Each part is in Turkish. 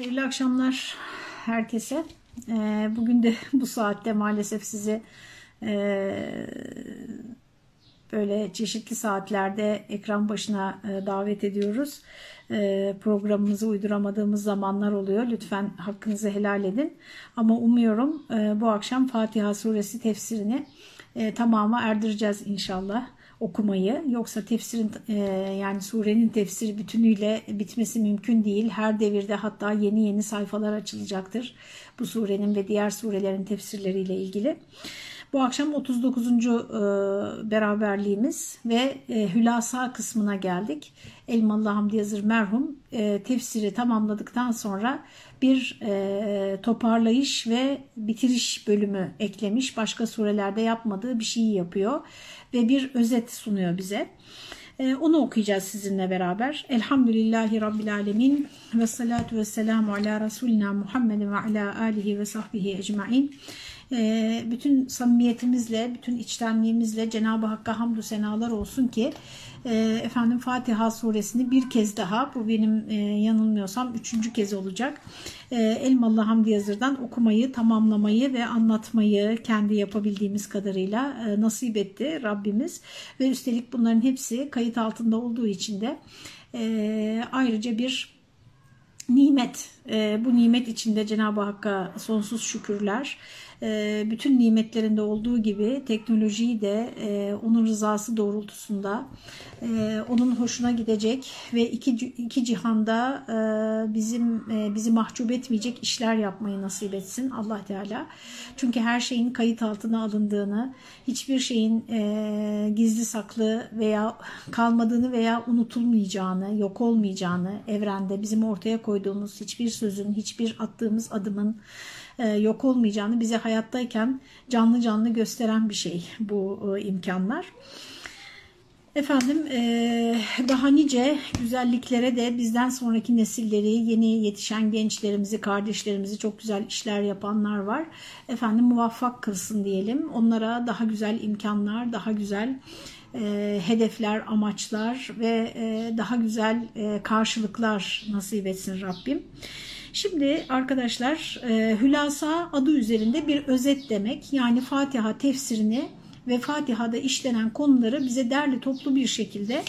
Hayırlı akşamlar herkese. Ee, bugün de bu saatte maalesef sizi e, böyle çeşitli saatlerde ekran başına e, davet ediyoruz. E, programımızı uyduramadığımız zamanlar oluyor. Lütfen hakkınızı helal edin. Ama umuyorum bu akşam Fatiha suresi tefsirini tamama erdireceğiz inşallah okumayı. Yoksa tefsirin e, yani surenin tefsiri bütünüyle bitmesi mümkün değil. Her devirde hatta yeni yeni sayfalar açılacaktır bu surenin ve diğer surelerin tefsirleriyle ilgili. Bu akşam 39. E, beraberliğimiz ve e, hülasa kısmına geldik. Elmalı Hamdi Yazır merhum tefsiri tamamladıktan sonra bir toparlayış ve bitiriş bölümü eklemiş. Başka surelerde yapmadığı bir şeyi yapıyor ve bir özet sunuyor bize. Onu okuyacağız sizinle beraber. Elhamdülillahi Rabbil Alemin ve salatu ve selamu ala Resulina Muhammedin ve ala alihi ve sahbihi ecmain. Ee, bütün samimiyetimizle, bütün içtenliğimizle Cenab-ı Hakk'a hamdü senalar olsun ki e, efendim Fatiha suresini bir kez daha, bu benim e, yanılmıyorsam üçüncü kez olacak, e, Elmalı Hamdi Yazır'dan okumayı, tamamlamayı ve anlatmayı kendi yapabildiğimiz kadarıyla nasip etti Rabbimiz. Ve üstelik bunların hepsi kayıt altında olduğu için de ayrıca bir nimet. Bu nimet içinde Cenab-ı Hakk'a sonsuz şükürler. Ee, bütün nimetlerinde olduğu gibi teknolojiyi de e, onun rızası doğrultusunda e, onun hoşuna gidecek ve iki, iki cihanda e, bizim bizi mahcup etmeyecek işler yapmayı nasip etsin Allah Teala. Çünkü her şeyin kayıt altına alındığını, hiçbir şeyin gizli saklı veya kalmadığını veya unutulmayacağını, yok olmayacağını evrende bizim ortaya koyduğumuz hiçbir sözün, hiçbir attığımız adımın yok olmayacağını bize hayattayken canlı canlı gösteren bir şey bu e, imkanlar. Efendim e, daha nice güzelliklere de bizden sonraki nesilleri, yeni yetişen gençlerimizi, kardeşlerimizi çok güzel işler yapanlar var. Efendim muvaffak kılsın diyelim. Onlara daha güzel imkanlar, daha güzel e, hedefler, amaçlar ve e, daha güzel e, karşılıklar nasip etsin Rabbim. Şimdi arkadaşlar e, hülasa adı üzerinde bir özet demek. Yani Fatiha tefsirini ve Fatiha'da işlenen konuları bize derli toplu bir şekilde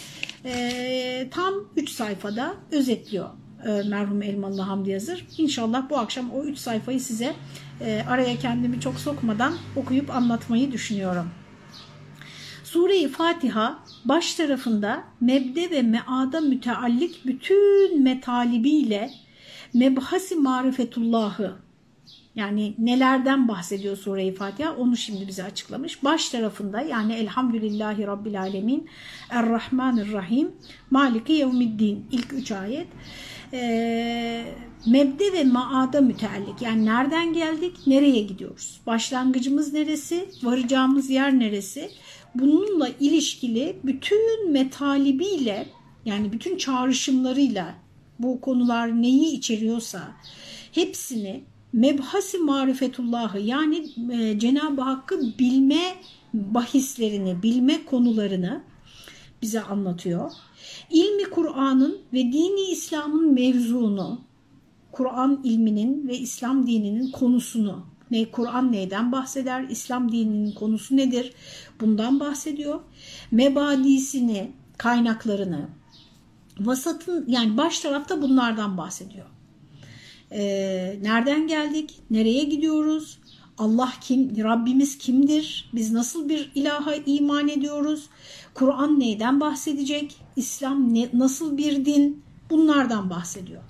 e, tam 3 sayfada özetliyor e, merhum Elmalı Hamdi Yazır. İnşallah bu akşam o 3 sayfayı size e, araya kendimi çok sokmadan okuyup anlatmayı düşünüyorum. Sure-i Fatiha baş tarafında mebde ve meada müteallik bütün metalibiyle mebhasi marifetullahı. Yani nelerden bahsediyor Sure-i Fatiha? Onu şimdi bize açıklamış. Baş tarafında yani Elhamdülillahi Rabbil Alemin Errahmanirrahim Maliki Yevmiddin ilk üç ayet. E, mebde ve maada müteallik. Yani nereden geldik? Nereye gidiyoruz? Başlangıcımız neresi? Varacağımız yer neresi? Bununla ilişkili bütün metalibiyle yani bütün çağrışımlarıyla bu konular neyi içeriyorsa hepsini mebhasi marifetullahı yani e, Cenab-ı Hakk'ı bilme bahislerini, bilme konularını bize anlatıyor. İlmi Kur'an'ın ve dini İslam'ın mevzunu, Kur'an ilminin ve İslam dininin konusunu, ne Kur'an neyden bahseder, İslam dininin konusu nedir? Bundan bahsediyor. Mebadisini, kaynaklarını, vasatın yani baş tarafta bunlardan bahsediyor. Ee, nereden geldik? Nereye gidiyoruz? Allah kim? Rabbimiz kimdir? Biz nasıl bir ilaha iman ediyoruz? Kur'an neyden bahsedecek? İslam ne, nasıl bir din? Bunlardan bahsediyor.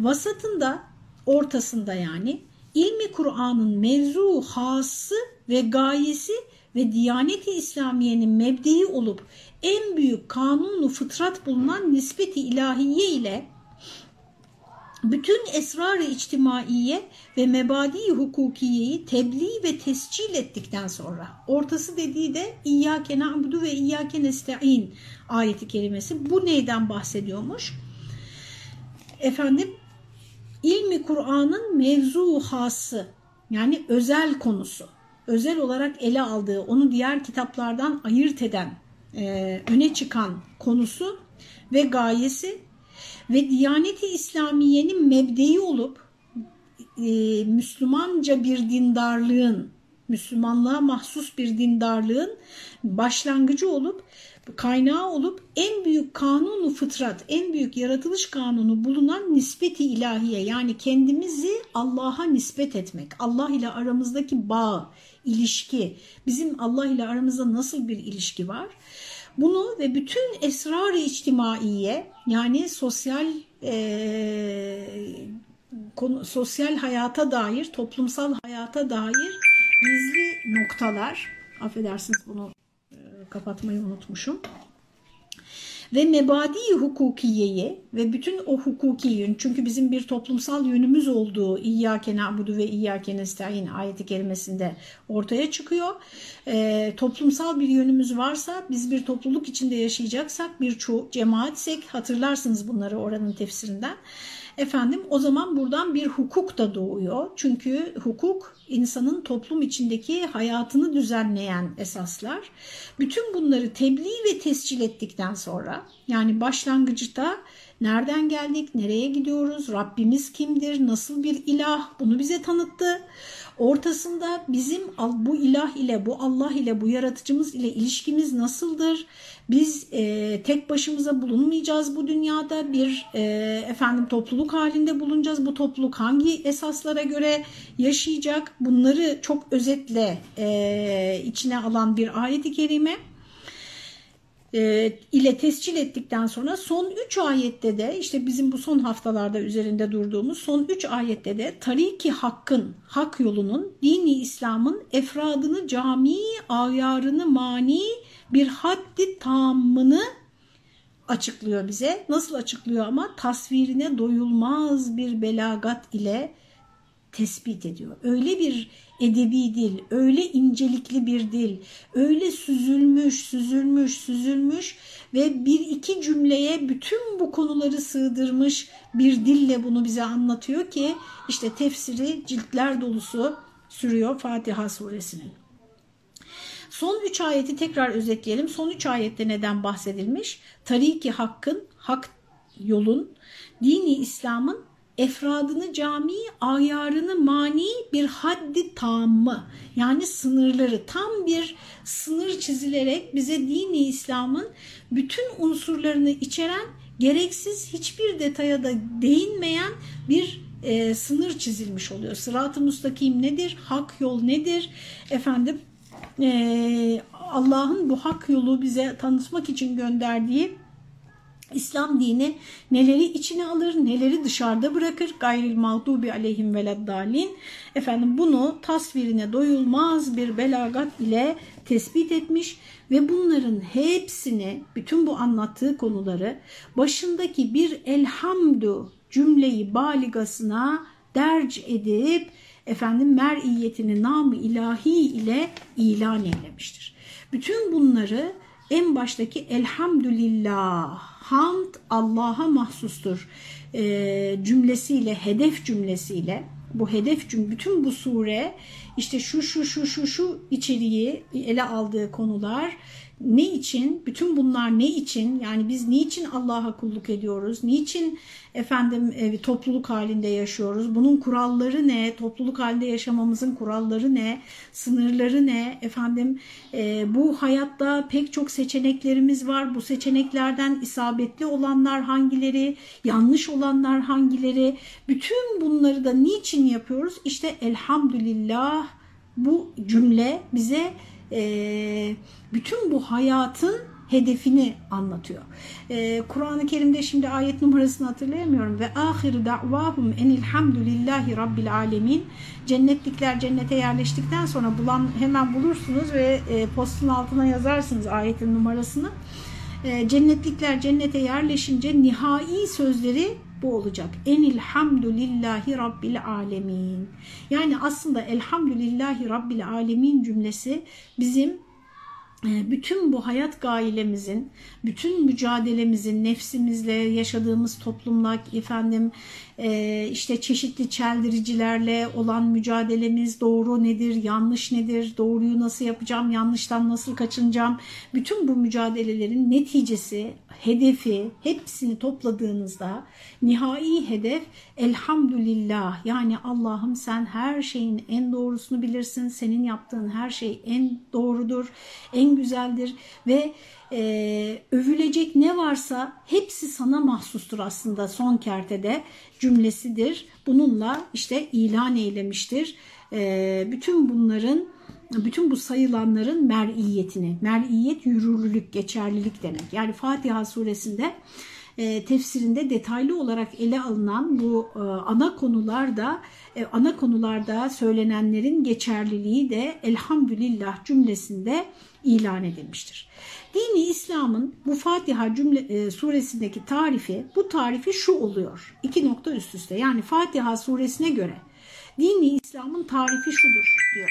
Vasatında, ortasında yani ilmi Kur'an'ın mevzu, hası ve gayesi ve Diyaneti İslamiye'nin mebdei olup en büyük kanunu fıtrat bulunan nispeti ilahiye ile bütün esrar-ı içtimaiye ve mebadi hukukiyeyi tebliğ ve tescil ettikten sonra ortası dediği de İyyâke na'budu ve İyyâke nesta'in ayeti kelimesi bu neyden bahsediyormuş? Efendim ilmi Kur'an'ın mevzu hası yani özel konusu özel olarak ele aldığı onu diğer kitaplardan ayırt eden e, öne çıkan konusu ve gayesi ve Diyaneti İslamiye'nin mebdeyi olup e, Müslümanca bir dindarlığın, Müslümanlığa mahsus bir dindarlığın başlangıcı olup kaynağı olup en büyük kanunu fıtrat, en büyük yaratılış kanunu bulunan nispeti ilahiye yani kendimizi Allah'a nispet etmek, Allah ile aramızdaki bağ, ilişki, bizim Allah ile aramızda nasıl bir ilişki var? Bunu ve bütün esrar-ı içtimaiye yani sosyal e, konu, sosyal hayata dair, toplumsal hayata dair gizli noktalar, affedersiniz bunu e, kapatmayı unutmuşum ve mebadi hukukiyeyi ve bütün o hukuki yön çünkü bizim bir toplumsal yönümüz olduğu İyyâke na'budu ve İyyâke nestaîn ayeti kerimesinde ortaya çıkıyor. E, toplumsal bir yönümüz varsa biz bir topluluk içinde yaşayacaksak bir cemaatsek hatırlarsınız bunları oranın tefsirinden. Efendim o zaman buradan bir hukuk da doğuyor. Çünkü hukuk insanın toplum içindeki hayatını düzenleyen esaslar. Bütün bunları tebliğ ve tescil ettikten sonra yani başlangıçta nereden geldik, nereye gidiyoruz, Rabbimiz kimdir, nasıl bir ilah bunu bize tanıttı. Ortasında bizim bu ilah ile, bu Allah ile, bu yaratıcımız ile ilişkimiz nasıldır? Biz e, tek başımıza bulunmayacağız bu dünyada. Bir e, efendim topluluk halinde bulunacağız. Bu topluluk hangi esaslara göre yaşayacak? Bunları çok özetle e, içine alan bir ayet-i kerime e, ile tescil ettikten sonra son 3 ayette de işte bizim bu son haftalarda üzerinde durduğumuz son 3 ayette de tariki hakkın, hak yolunun, dini İslam'ın efradını cami, ayarını mani bir haddi tamını açıklıyor bize. Nasıl açıklıyor ama tasvirine doyulmaz bir belagat ile tespit ediyor. Öyle bir edebi dil, öyle incelikli bir dil, öyle süzülmüş, süzülmüş, süzülmüş ve bir iki cümleye bütün bu konuları sığdırmış bir dille bunu bize anlatıyor ki işte tefsiri ciltler dolusu sürüyor Fatiha suresinin. Son üç ayeti tekrar özetleyelim. Son üç ayette neden bahsedilmiş? Tariki hakkın, hak yolun, dini İslam'ın efradını cami, ayarını mani bir haddi tamı yani sınırları tam bir sınır çizilerek bize dini İslam'ın bütün unsurlarını içeren gereksiz hiçbir detaya da değinmeyen bir e, sınır çizilmiş oluyor. Sırat-ı müstakim nedir? Hak yol nedir? Efendim e, Allah'ın bu hak yolu bize tanıtmak için gönderdiği İslam dini neleri içine alır, neleri dışarıda bırakır. Gayril mağdubi aleyhim veleddalin. Efendim bunu tasvirine doyulmaz bir belagat ile tespit etmiş ve bunların hepsini, bütün bu anlattığı konuları başındaki bir elhamdu cümleyi baligasına derc edip efendim mer'iyetini namı ilahi ile ilan eylemiştir. Bütün bunları en baştaki elhamdülillah, hamd Allah'a mahsustur e, cümlesiyle, hedef cümlesiyle, bu hedef cümle, bütün bu sure işte şu şu şu şu şu içeriği ele aldığı konular ne için? Bütün bunlar ne için? Yani biz niçin Allah'a kulluk ediyoruz? Niçin efendim e, topluluk halinde yaşıyoruz? Bunun kuralları ne? Topluluk halinde yaşamamızın kuralları ne? Sınırları ne? Efendim e, bu hayatta pek çok seçeneklerimiz var. Bu seçeneklerden isabetli olanlar hangileri? Yanlış olanlar hangileri? Bütün bunları da niçin yapıyoruz? İşte elhamdülillah bu cümle bize e, bütün bu hayatın hedefini anlatıyor. Ee, Kur'an-ı Kerim'de şimdi ayet numarasını hatırlayamıyorum. Ve ahiru da'vahum enilhamdülillahi rabbil alemin. Cennetlikler cennete yerleştikten sonra bulan hemen bulursunuz ve e, postun altına yazarsınız ayetin numarasını. E, cennetlikler cennete yerleşince nihai sözleri bu olacak. Enilhamdülillahi Rabbil Alemin. Yani aslında elhamdülillahi Rabbil Alemin cümlesi bizim ee, bütün bu hayat gailemizin, bütün mücadelemizin, nefsimizle, yaşadığımız toplumla, efendim e, işte çeşitli çeldiricilerle olan mücadelemiz, doğru nedir, yanlış nedir, doğruyu nasıl yapacağım, yanlıştan nasıl kaçınacağım, bütün bu mücadelelerin neticesi, hedefi hepsini topladığınızda nihai hedef elhamdülillah. Yani Allah'ım sen her şeyin en doğrusunu bilirsin, senin yaptığın her şey en doğrudur, en güzeldir ve e, övülecek ne varsa hepsi sana mahsustur aslında son kertede cümlesidir. Bununla işte ilan eylemiştir. E, bütün bunların bütün bu sayılanların mer'iyetini, mer'iyet yürürlülük, geçerlilik demek. Yani Fatiha suresinde e, tefsirinde detaylı olarak ele alınan bu e, ana konularda e, ana konularda söylenenlerin geçerliliği de elhamdülillah cümlesinde ilan edilmiştir. Dini İslam'ın bu Fatiha cümle, e, suresindeki tarifi bu tarifi şu oluyor. İki nokta üst üste yani Fatiha suresine göre dini İslam'ın tarifi şudur diyor.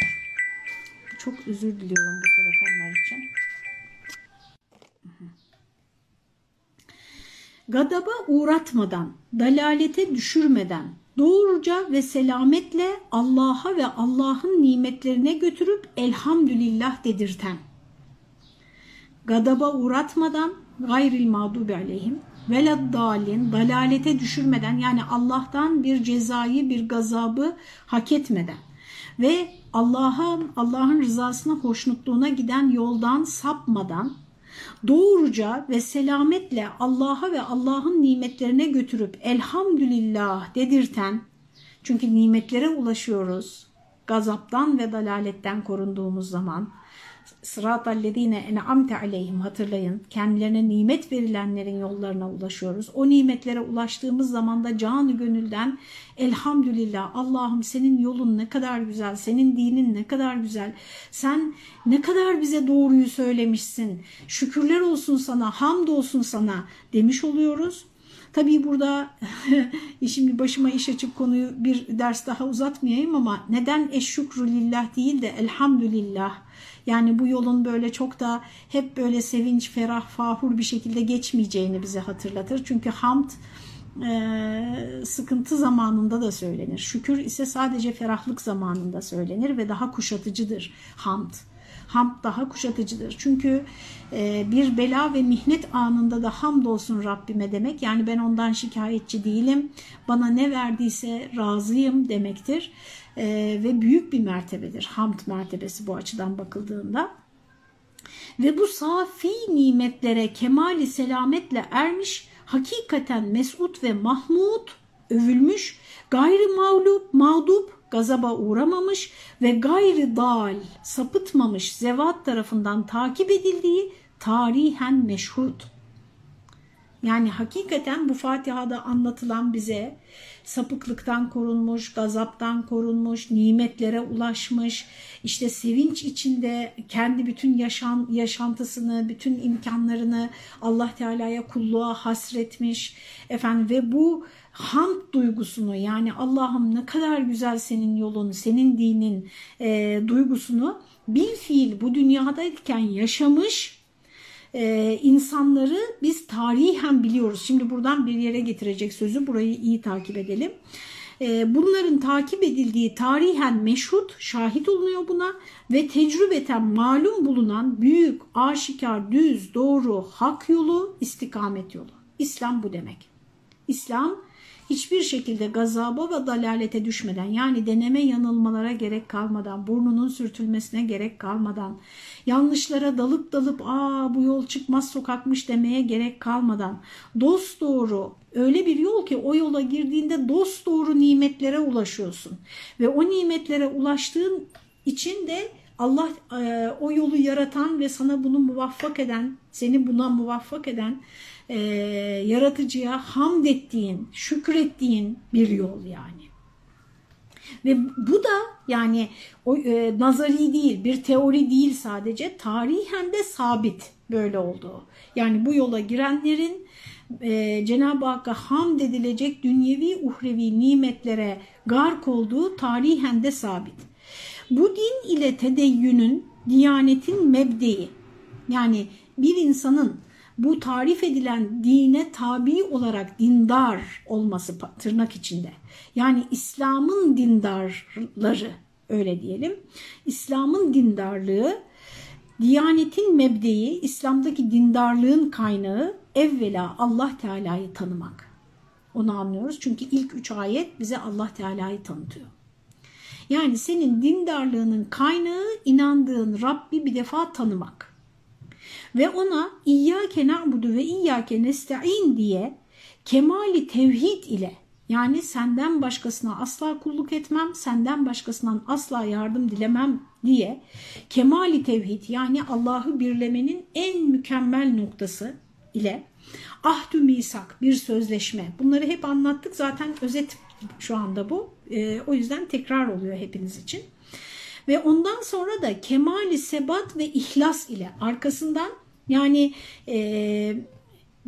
Çok özür diliyorum bu telefonlar için. Gadaba uğratmadan, dalalete düşürmeden, doğruca ve selametle Allah'a ve Allah'ın nimetlerine götürüp elhamdülillah dedirten, gadaba uğratmadan gayril mağdubi aleyhim velad dalin dalalete düşürmeden yani Allah'tan bir cezayı bir gazabı hak etmeden ve Allah'ın Allah'ın rızasına hoşnutluğuna giden yoldan sapmadan doğruca ve selametle Allah'a ve Allah'ın nimetlerine götürüp elhamdülillah dedirten çünkü nimetlere ulaşıyoruz gazaptan ve dalaletten korunduğumuz zaman sıratallezine en'amte aleyhim hatırlayın. Kendilerine nimet verilenlerin yollarına ulaşıyoruz. O nimetlere ulaştığımız zaman da canı gönülden elhamdülillah Allah'ım senin yolun ne kadar güzel, senin dinin ne kadar güzel. Sen ne kadar bize doğruyu söylemişsin. Şükürler olsun sana, hamd olsun sana demiş oluyoruz. Tabii burada şimdi başıma iş açıp konuyu bir ders daha uzatmayayım ama neden eşşükru lillah değil de elhamdülillah yani bu yolun böyle çok da hep böyle sevinç, ferah, fahur bir şekilde geçmeyeceğini bize hatırlatır. Çünkü hamd e, sıkıntı zamanında da söylenir. Şükür ise sadece ferahlık zamanında söylenir ve daha kuşatıcıdır hamd. Hamd daha kuşatıcıdır. Çünkü e, bir bela ve mihnet anında da hamdolsun Rabbime demek. Yani ben ondan şikayetçi değilim. Bana ne verdiyse razıyım demektir e, ve büyük bir mertebedir. Hamd mertebesi bu açıdan bakıldığında. Ve bu safi nimetlere kemali selametle ermiş, hakikaten mesut ve mahmud, övülmüş, gayri mağlup, mağdup, gazaba uğramamış ve gayri dal, sapıtmamış zevat tarafından takip edildiği tarihen meşhud. Yani hakikaten bu Fatiha'da anlatılan bize sapıklıktan korunmuş, gazaptan korunmuş, nimetlere ulaşmış, işte sevinç içinde kendi bütün yaşam, yaşantısını, bütün imkanlarını Allah Teala'ya kulluğa hasretmiş. Efendim ve bu hamd duygusunu yani Allah'ım ne kadar güzel senin yolun, senin dinin e, duygusunu bir fiil bu dünyadayken yaşamış e, insanları biz tarihen biliyoruz. Şimdi buradan bir yere getirecek sözü burayı iyi takip edelim. E, bunların takip edildiği tarihen meşhut, şahit olunuyor buna ve tecrübeten malum bulunan büyük, aşikar, düz, doğru, hak yolu, istikamet yolu. İslam bu demek. İslam hiçbir şekilde gazaba ve dalalete düşmeden yani deneme yanılmalara gerek kalmadan, burnunun sürtülmesine gerek kalmadan, yanlışlara dalıp dalıp aa bu yol çıkmaz sokakmış demeye gerek kalmadan dost doğru öyle bir yol ki o yola girdiğinde dost doğru nimetlere ulaşıyorsun. Ve o nimetlere ulaştığın için de Allah e, o yolu yaratan ve sana bunu muvaffak eden, seni buna muvaffak eden e, yaratıcıya hamd ettiğin, şükrettiğin bir yol yani. Ve bu da yani o, e, nazari değil, bir teori değil sadece, tarihen de sabit böyle olduğu. Yani bu yola girenlerin e, Cenab-ı Hakk'a hamd edilecek dünyevi uhrevi nimetlere gark olduğu tarihen de sabit. Bu din ile tedeyyünün, diyanetin mebdeyi, Yani bir insanın bu tarif edilen dine tabi olarak dindar olması tırnak içinde. Yani İslam'ın dindarları öyle diyelim. İslam'ın dindarlığı, Diyanetin mebdeyi, İslam'daki dindarlığın kaynağı evvela Allah Teala'yı tanımak. Onu anlıyoruz çünkü ilk üç ayet bize Allah Teala'yı tanıtıyor. Yani senin dindarlığının kaynağı inandığın Rabbi bir defa tanımak. Ve ona İyyâke na'budu ve İyyâke nesta'in diye kemali tevhid ile yani senden başkasına asla kulluk etmem, senden başkasından asla yardım dilemem diye kemali tevhid yani Allah'ı birlemenin en mükemmel noktası ile ahdü misak bir sözleşme. Bunları hep anlattık zaten özet şu anda bu. E, o yüzden tekrar oluyor hepiniz için. Ve ondan sonra da kemali sebat ve ihlas ile arkasından yani e,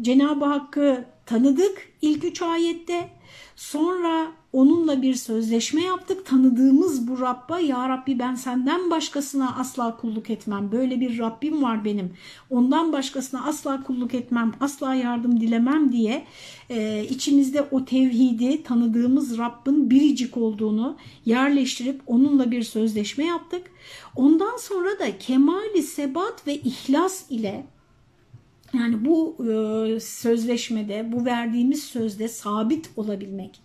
Cenab-ı Hakk'ı tanıdık ilk üç ayette Sonra onunla bir sözleşme yaptık. Tanıdığımız bu Rabb'a ya Rabbi ben senden başkasına asla kulluk etmem. Böyle bir Rabbim var benim. Ondan başkasına asla kulluk etmem, asla yardım dilemem diye e, içimizde o tevhidi tanıdığımız Rabb'in biricik olduğunu yerleştirip onunla bir sözleşme yaptık. Ondan sonra da kemali sebat ve ihlas ile yani bu e, sözleşmede, bu verdiğimiz sözde sabit olabilmek,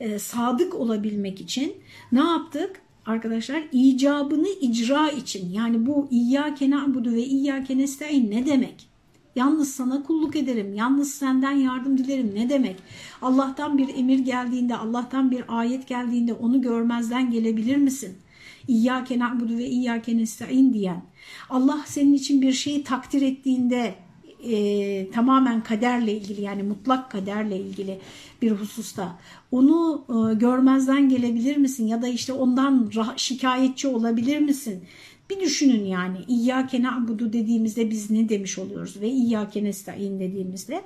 e, sadık olabilmek için ne yaptık? Arkadaşlar icabını icra için yani bu İyyâke na'budu ve İyyâke nestaîn ne demek? Yalnız sana kulluk ederim, yalnız senden yardım dilerim ne demek? Allah'tan bir emir geldiğinde, Allah'tan bir ayet geldiğinde onu görmezden gelebilir misin? İyyâke na'budu ve İyyâke nestaîn diyen, Allah senin için bir şeyi takdir ettiğinde e, tamamen kaderle ilgili yani mutlak kaderle ilgili bir hususta. Onu e, görmezden gelebilir misin? Ya da işte ondan şikayetçi olabilir misin? Bir düşünün yani. İyyâke na'budu dediğimizde biz ne demiş oluyoruz ve İyyâke nesta'in dediğimizde?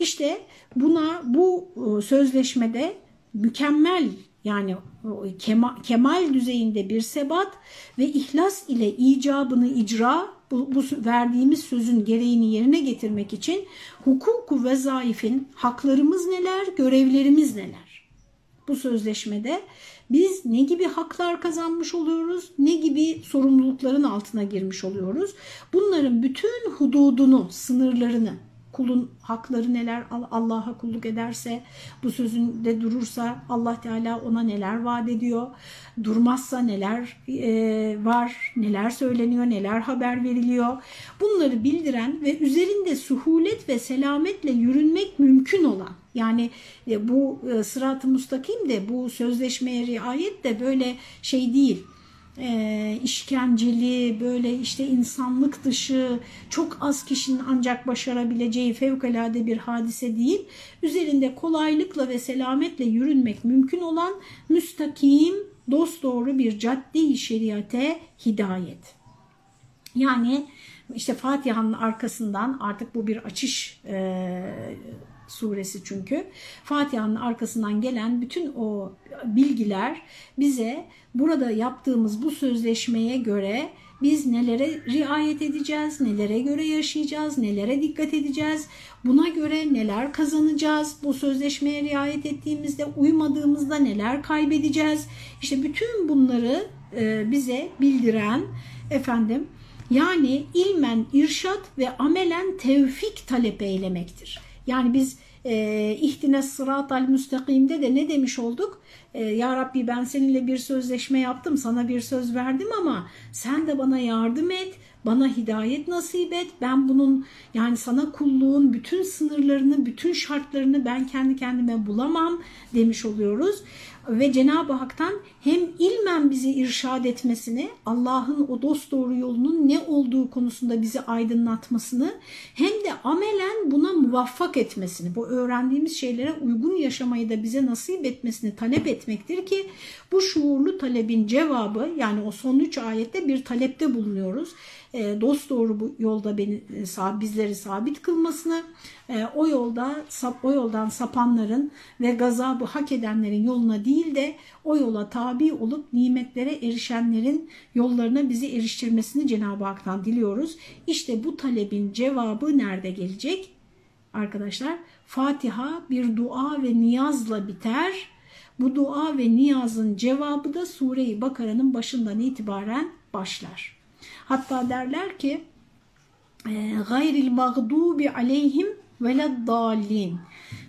İşte buna bu e, sözleşmede mükemmel yani kemal, kemal düzeyinde bir sebat ve ihlas ile icabını icra bu, bu verdiğimiz sözün gereğini yerine getirmek için hukuku ve zaifin haklarımız neler, görevlerimiz neler? Bu sözleşmede biz ne gibi haklar kazanmış oluyoruz, ne gibi sorumlulukların altına girmiş oluyoruz? Bunların bütün hududunu, sınırlarını kulun hakları neler Allah'a kulluk ederse bu sözünde durursa Allah Teala ona neler vaat ediyor? Durmazsa neler e, var neler söyleniyor neler haber veriliyor? Bunları bildiren ve üzerinde suhulet ve selametle yürünmek mümkün olan yani e, bu e, sırat-ı mustakim de bu sözleşmeye riayet de böyle şey değil e, işkenceli, böyle işte insanlık dışı, çok az kişinin ancak başarabileceği fevkalade bir hadise değil. Üzerinde kolaylıkla ve selametle yürünmek mümkün olan müstakim, dosdoğru bir cadde-i şeriate hidayet. Yani işte Fatiha'nın arkasından artık bu bir açış e, suresi çünkü. Fatiha'nın arkasından gelen bütün o bilgiler bize burada yaptığımız bu sözleşmeye göre biz nelere riayet edeceğiz, nelere göre yaşayacağız, nelere dikkat edeceğiz, buna göre neler kazanacağız, bu sözleşmeye riayet ettiğimizde uymadığımızda neler kaybedeceğiz. İşte bütün bunları e, bize bildiren efendim yani ilmen irşat ve amelen tevfik talep eylemektir. Yani biz e, ihtine sıratal müstakimde de ne demiş olduk? E, ya Rabbi ben seninle bir sözleşme yaptım, sana bir söz verdim ama sen de bana yardım et, bana hidayet nasip et. Ben bunun yani sana kulluğun bütün sınırlarını, bütün şartlarını ben kendi kendime bulamam demiş oluyoruz ve Cenab-ı Hak'tan hem ilmen bizi irşad etmesini, Allah'ın o dost doğru yolunun ne olduğu konusunda bizi aydınlatmasını hem de amelen buna muvaffak etmesini, bu öğrendiğimiz şeylere uygun yaşamayı da bize nasip etmesini talep etmektir ki bu şuurlu talebin cevabı yani o son üç ayette bir talepte bulunuyoruz. E, dost doğru bu yolda beni e, bizleri sabit kılmasını, e, o yolda o yoldan sapanların ve gazabı hak edenlerin yoluna değil de o yola tabi olup nimetlere erişenlerin yollarına bizi eriştirmesini Cenab-ı Hak'tan diliyoruz. İşte bu talebin cevabı nerede gelecek? Arkadaşlar Fatiha bir dua ve niyazla biter. Bu dua ve niyazın cevabı da Sure-i Bakara'nın başından itibaren başlar. Hatta derler ki e, gayril mağdubi aleyhim veleddallin.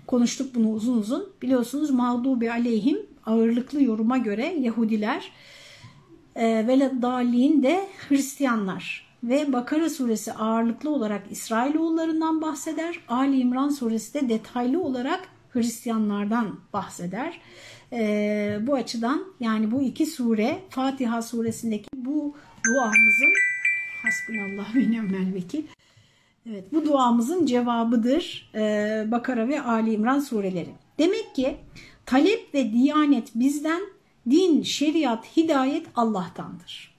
Konuştuk bunu uzun uzun. Biliyorsunuz mağdubi aleyhim ağırlıklı yoruma göre Yahudiler e, veleddallin de Hristiyanlar. Ve Bakara suresi ağırlıklı olarak İsrailoğullarından bahseder. Ali İmran suresi de detaylı olarak Hristiyanlardan bahseder. E, bu açıdan yani bu iki sure Fatiha suresindeki bu duamızın hasbunallah ve ni'mel vekil. Evet, bu duamızın cevabıdır e, Bakara ve Ali İmran sureleri. Demek ki talep ve diyanet bizden, din, şeriat, hidayet Allah'tandır.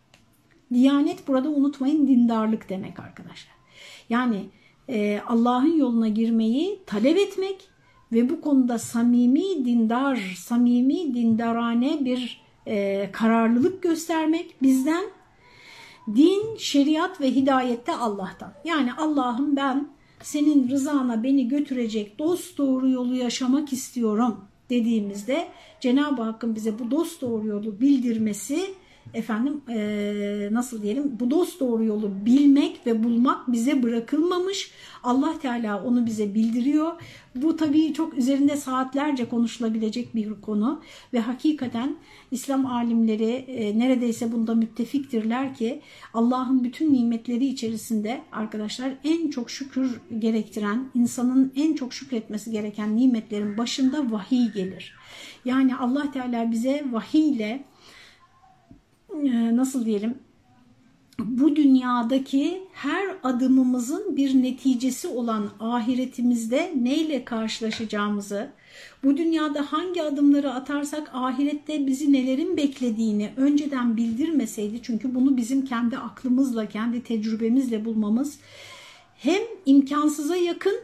Diyanet burada unutmayın dindarlık demek arkadaşlar. Yani e, Allah'ın yoluna girmeyi talep etmek ve bu konuda samimi dindar, samimi dindarane bir e, kararlılık göstermek bizden din, şeriat ve hidayette Allah'tan. Yani Allah'ım ben senin rızana beni götürecek dost doğru yolu yaşamak istiyorum dediğimizde Cenab-ı Hakk'ın bize bu dost doğru yolu bildirmesi efendim e, nasıl diyelim bu dost doğru yolu bilmek ve bulmak bize bırakılmamış. Allah Teala onu bize bildiriyor. Bu tabii çok üzerinde saatlerce konuşulabilecek bir konu ve hakikaten İslam alimleri e, neredeyse bunda müttefiktirler ki Allah'ın bütün nimetleri içerisinde arkadaşlar en çok şükür gerektiren, insanın en çok şükretmesi gereken nimetlerin başında vahiy gelir. Yani Allah Teala bize vahiy ile nasıl diyelim? Bu dünyadaki her adımımızın bir neticesi olan ahiretimizde neyle karşılaşacağımızı, bu dünyada hangi adımları atarsak ahirette bizi nelerin beklediğini önceden bildirmeseydi çünkü bunu bizim kendi aklımızla, kendi tecrübemizle bulmamız hem imkansıza yakın,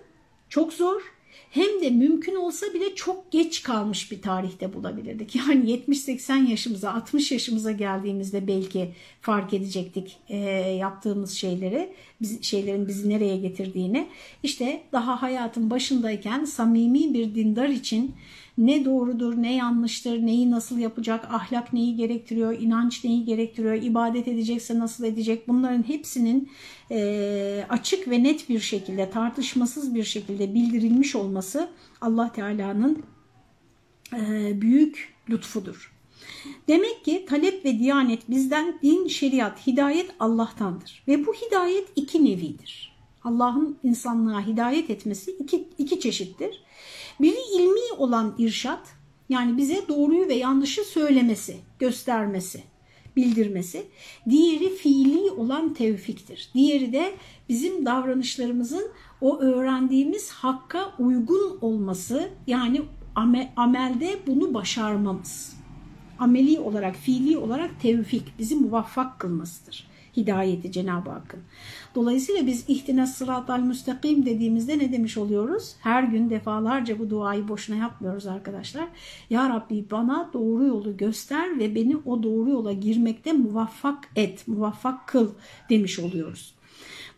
çok zor hem de mümkün olsa bile çok geç kalmış bir tarihte bulabilirdik. Yani 70-80 yaşımıza 60 yaşımıza geldiğimizde belki fark edecektik e, yaptığımız şeyleri, biz, şeylerin bizi nereye getirdiğini. İşte daha hayatın başındayken samimi bir dindar için ne doğrudur, ne yanlıştır, neyi nasıl yapacak, ahlak neyi gerektiriyor, inanç neyi gerektiriyor, ibadet edecekse nasıl edecek bunların hepsinin e, açık ve net bir şekilde, tartışmasız bir şekilde bildirilmiş olması Allah Teala'nın e, büyük lütfudur. Demek ki talep ve diyanet bizden din, şeriat, hidayet Allah'tandır. Ve bu hidayet iki nevidir. Allah'ın insanlığa hidayet etmesi iki, iki çeşittir. Biri ilmi olan irşat yani bize doğruyu ve yanlışı söylemesi, göstermesi, bildirmesi. Diğeri fiili olan tevfiktir. Diğeri de bizim davranışlarımızın o öğrendiğimiz hakka uygun olması yani amelde bunu başarmamız. Ameli olarak, fiili olarak tevfik bizi muvaffak kılmasıdır hidayeti Cenab-ı Hakk'ın. Dolayısıyla biz ihtine sıratal müstakim dediğimizde ne demiş oluyoruz? Her gün defalarca bu duayı boşuna yapmıyoruz arkadaşlar. Ya Rabbi bana doğru yolu göster ve beni o doğru yola girmekte muvaffak et, muvaffak kıl demiş oluyoruz.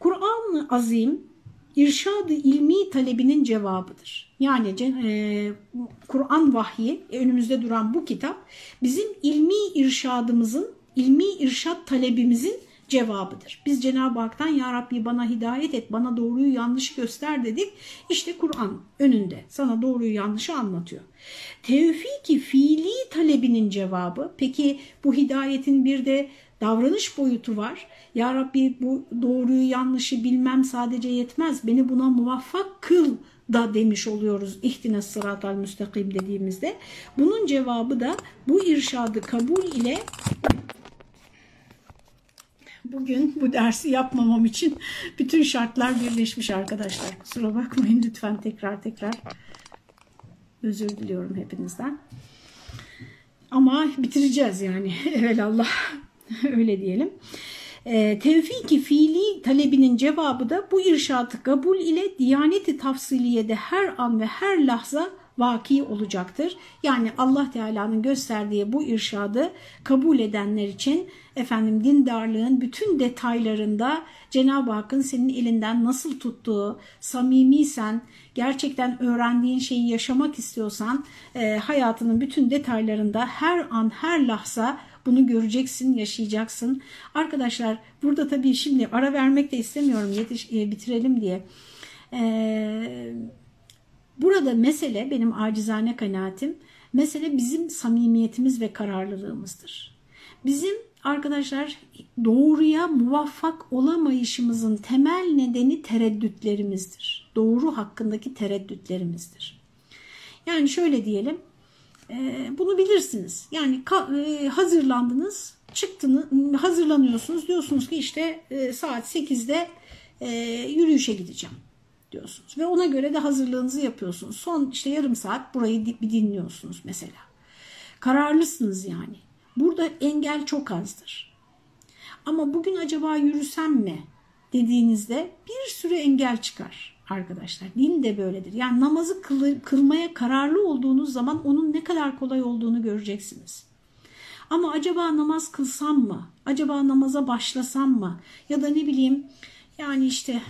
Kur'an-ı Azim irşadı ilmi talebinin cevabıdır. Yani e, Kur'an vahyi önümüzde duran bu kitap bizim ilmi irşadımızın, ilmi irşat talebimizin cevabıdır. Biz Cenab-ı Hak'tan Ya Rabbi bana hidayet et, bana doğruyu yanlışı göster dedik. İşte Kur'an önünde sana doğruyu yanlışı anlatıyor. Tevfiki fiili talebinin cevabı, peki bu hidayetin bir de davranış boyutu var. Ya Rabbi bu doğruyu yanlışı bilmem sadece yetmez, beni buna muvaffak kıl da demiş oluyoruz ihtine sıratal müstakim dediğimizde. Bunun cevabı da bu irşadı kabul ile Bugün bu dersi yapmamam için bütün şartlar birleşmiş arkadaşlar. Kusura bakmayın lütfen tekrar tekrar özür diliyorum hepinizden. Ama bitireceğiz yani evelallah öyle diyelim. E, tevfiki fiili talebinin cevabı da bu irşatı kabul ile diyaneti tafsiliyede her an ve her lahza vaki olacaktır. Yani Allah Teala'nın gösterdiği bu irşadı kabul edenler için efendim dindarlığın bütün detaylarında Cenab-ı Hakk'ın senin elinden nasıl tuttuğu, samimiysen, gerçekten öğrendiğin şeyi yaşamak istiyorsan e, hayatının bütün detaylarında her an her lahza bunu göreceksin, yaşayacaksın. Arkadaşlar burada tabii şimdi ara vermek de istemiyorum yetiş, e, bitirelim diye. Eee Burada mesele benim acizane kanaatim, mesele bizim samimiyetimiz ve kararlılığımızdır. Bizim arkadaşlar doğruya muvaffak olamayışımızın temel nedeni tereddütlerimizdir. Doğru hakkındaki tereddütlerimizdir. Yani şöyle diyelim, e, bunu bilirsiniz. Yani e, hazırlandınız, çıktınız, hazırlanıyorsunuz, diyorsunuz ki işte e, saat 8'de yürüyüşe gideceğim diyorsunuz. Ve ona göre de hazırlığınızı yapıyorsunuz. Son işte yarım saat burayı bir dinliyorsunuz mesela. Kararlısınız yani. Burada engel çok azdır. Ama bugün acaba yürüsem mi dediğinizde bir sürü engel çıkar arkadaşlar. Din de böyledir. Yani namazı kılmaya kararlı olduğunuz zaman onun ne kadar kolay olduğunu göreceksiniz. Ama acaba namaz kılsam mı? Acaba namaza başlasam mı? Ya da ne bileyim yani işte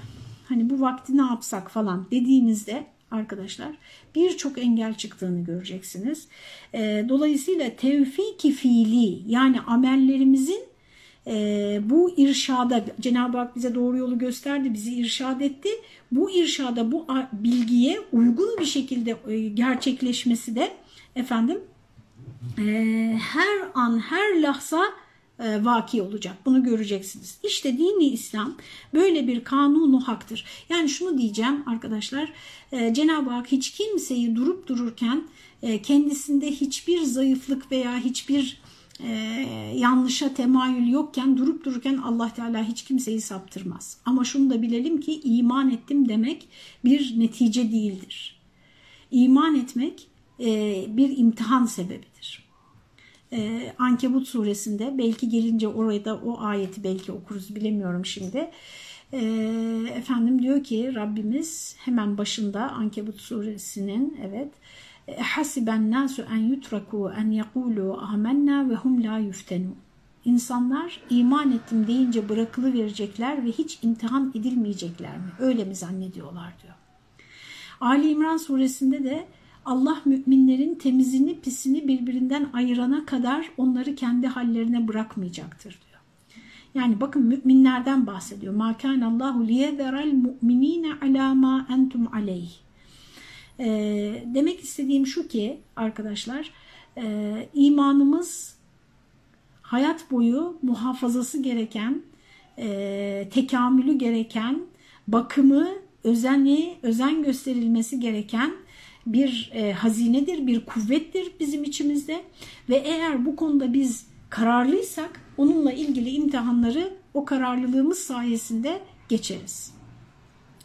hani bu vakti ne yapsak falan dediğinizde arkadaşlar birçok engel çıktığını göreceksiniz. E, dolayısıyla tevfiki fiili yani amellerimizin e, bu irşada Cenab-ı Hak bize doğru yolu gösterdi, bizi irşad etti. Bu irşada, bu bilgiye uygun bir şekilde e, gerçekleşmesi de efendim e, her an, her lahza e, vaki olacak. Bunu göreceksiniz. İşte dini İslam böyle bir kanunu haktır. Yani şunu diyeceğim arkadaşlar. E, Cenab-ı Hak hiç kimseyi durup dururken e, kendisinde hiçbir zayıflık veya hiçbir yanlışa temayül yokken durup dururken Allah Teala hiç kimseyi saptırmaz. Ama şunu da bilelim ki iman ettim demek bir netice değildir. İman etmek bir imtihan sebebidir e, Ankebut suresinde belki gelince orada o ayeti belki okuruz bilemiyorum şimdi. E, efendim diyor ki Rabbimiz hemen başında Ankebut suresinin evet hasiben nasu en yutraku en yekulu amenna ve hum la yuftenun. İnsanlar iman ettim deyince bırakılı verecekler ve hiç imtihan edilmeyecekler mi? Öyle mi zannediyorlar diyor. Ali İmran suresinde de Allah müminlerin temizini pisini birbirinden ayırana kadar onları kendi hallerine bırakmayacaktır diyor. Yani bakın müminlerden bahsediyor. Ma kan Allahu liyezeral mu'minine ala ma entum aleyh. Ee, demek istediğim şu ki arkadaşlar e, imanımız hayat boyu muhafazası gereken, e, tekamülü gereken, bakımı, özeni, özen gösterilmesi gereken bir e, hazinedir, bir kuvvettir bizim içimizde ve eğer bu konuda biz kararlıysak onunla ilgili imtihanları o kararlılığımız sayesinde geçeriz.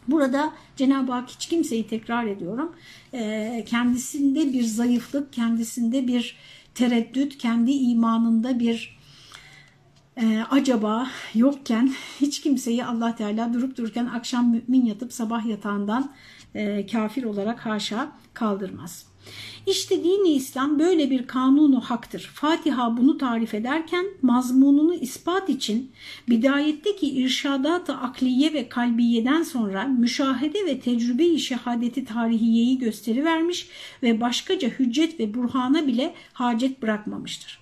Burada Cenab-ı Hak hiç kimseyi tekrar ediyorum e, kendisinde bir zayıflık, kendisinde bir tereddüt, kendi imanında bir e, acaba yokken hiç kimseyi Allah Teala durup dururken akşam mümin yatıp sabah yatağından e, kafir olarak haşa kaldırmaz. İşte dini İslam böyle bir kanunu haktır. Fatiha bunu tarif ederken mazmununu ispat için bidayetteki irşadat-ı akliye ve kalbiyeden sonra müşahede ve tecrübe-i şehadeti tarihiyeyi gösterivermiş ve başkaca hüccet ve burhana bile hacet bırakmamıştır.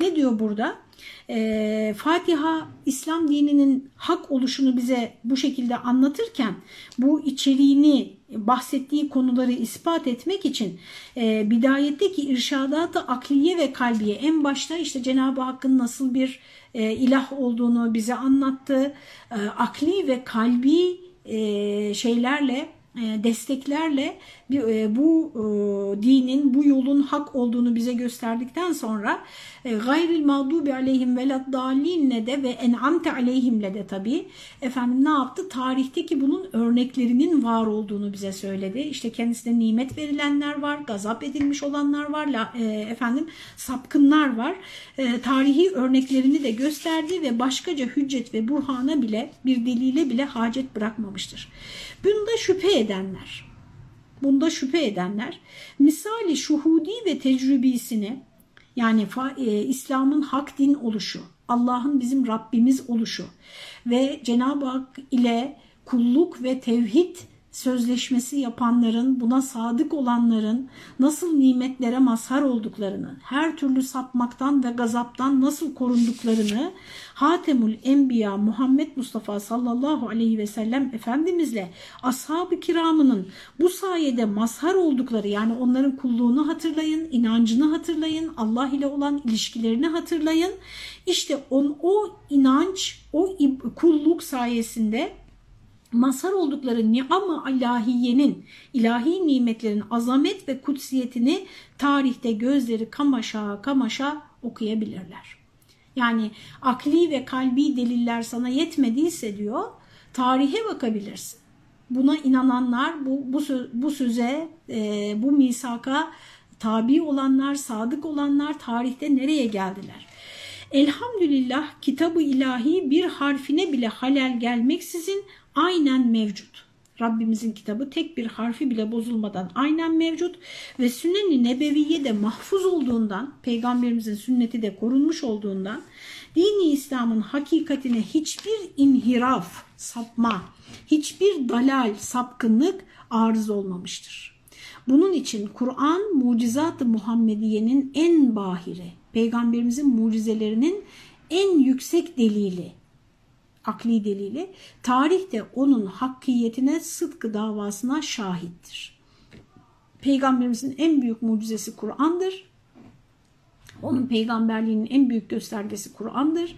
Ne diyor burada? E, Fatiha İslam dininin hak oluşunu bize bu şekilde anlatırken bu içeriğini bahsettiği konuları ispat etmek için e, bidayetteki irşadatı akliye ve kalbiye en başta işte Cenab-ı Hakk'ın nasıl bir e, ilah olduğunu bize anlattı. E, akli ve kalbi e, şeylerle desteklerle e, bu e, dinin, bu yolun hak olduğunu bize gösterdikten sonra gayril mağdubi aleyhim velad dalinle de ve en'amte aleyhimle de tabi efendim ne yaptı? Tarihteki bunun örneklerinin var olduğunu bize söyledi. İşte kendisine nimet verilenler var, gazap edilmiş olanlar var, efendim sapkınlar var. Tarihi örneklerini de gösterdi ve başkaca hüccet ve burhana bile bir delile bile hacet bırakmamıştır. Bunda şüphe edenler, bunda şüphe edenler misali şuhudi ve tecrübisini yani e, İslam'ın hak din oluşu, Allah'ın bizim Rabbimiz oluşu ve Cenab-ı Hak ile kulluk ve tevhid sözleşmesi yapanların, buna sadık olanların nasıl nimetlere mazhar olduklarını, her türlü sapmaktan ve gazaptan nasıl korunduklarını Hatemul Enbiya Muhammed Mustafa sallallahu aleyhi ve sellem Efendimizle ashab-ı kiramının bu sayede mazhar oldukları yani onların kulluğunu hatırlayın, inancını hatırlayın, Allah ile olan ilişkilerini hatırlayın. İşte on, o inanç, o kulluk sayesinde mazhar oldukları ni'am-ı ilahiyenin, ilahi nimetlerin azamet ve kutsiyetini tarihte gözleri kamaşa kamaşa okuyabilirler. Yani akli ve kalbi deliller sana yetmediyse diyor, tarihe bakabilirsin. Buna inananlar, bu, bu, bu söze, e, bu misaka tabi olanlar, sadık olanlar tarihte nereye geldiler? Elhamdülillah kitabı ilahi bir harfine bile halel gelmeksizin aynen mevcut. Rabbimizin kitabı tek bir harfi bile bozulmadan aynen mevcut ve sünnet-i nebeviye de mahfuz olduğundan, peygamberimizin sünneti de korunmuş olduğundan dini İslam'ın hakikatine hiçbir inhiraf, sapma, hiçbir dalal, sapkınlık arız olmamıştır. Bunun için Kur'an mucizat-ı Muhammediye'nin en bahiri, peygamberimizin mucizelerinin en yüksek delili, akli delili, tarihte onun hakkiyetine sıdkı davasına şahittir. Peygamberimizin en büyük mucizesi Kur'an'dır. Onun peygamberliğinin en büyük göstergesi Kur'an'dır.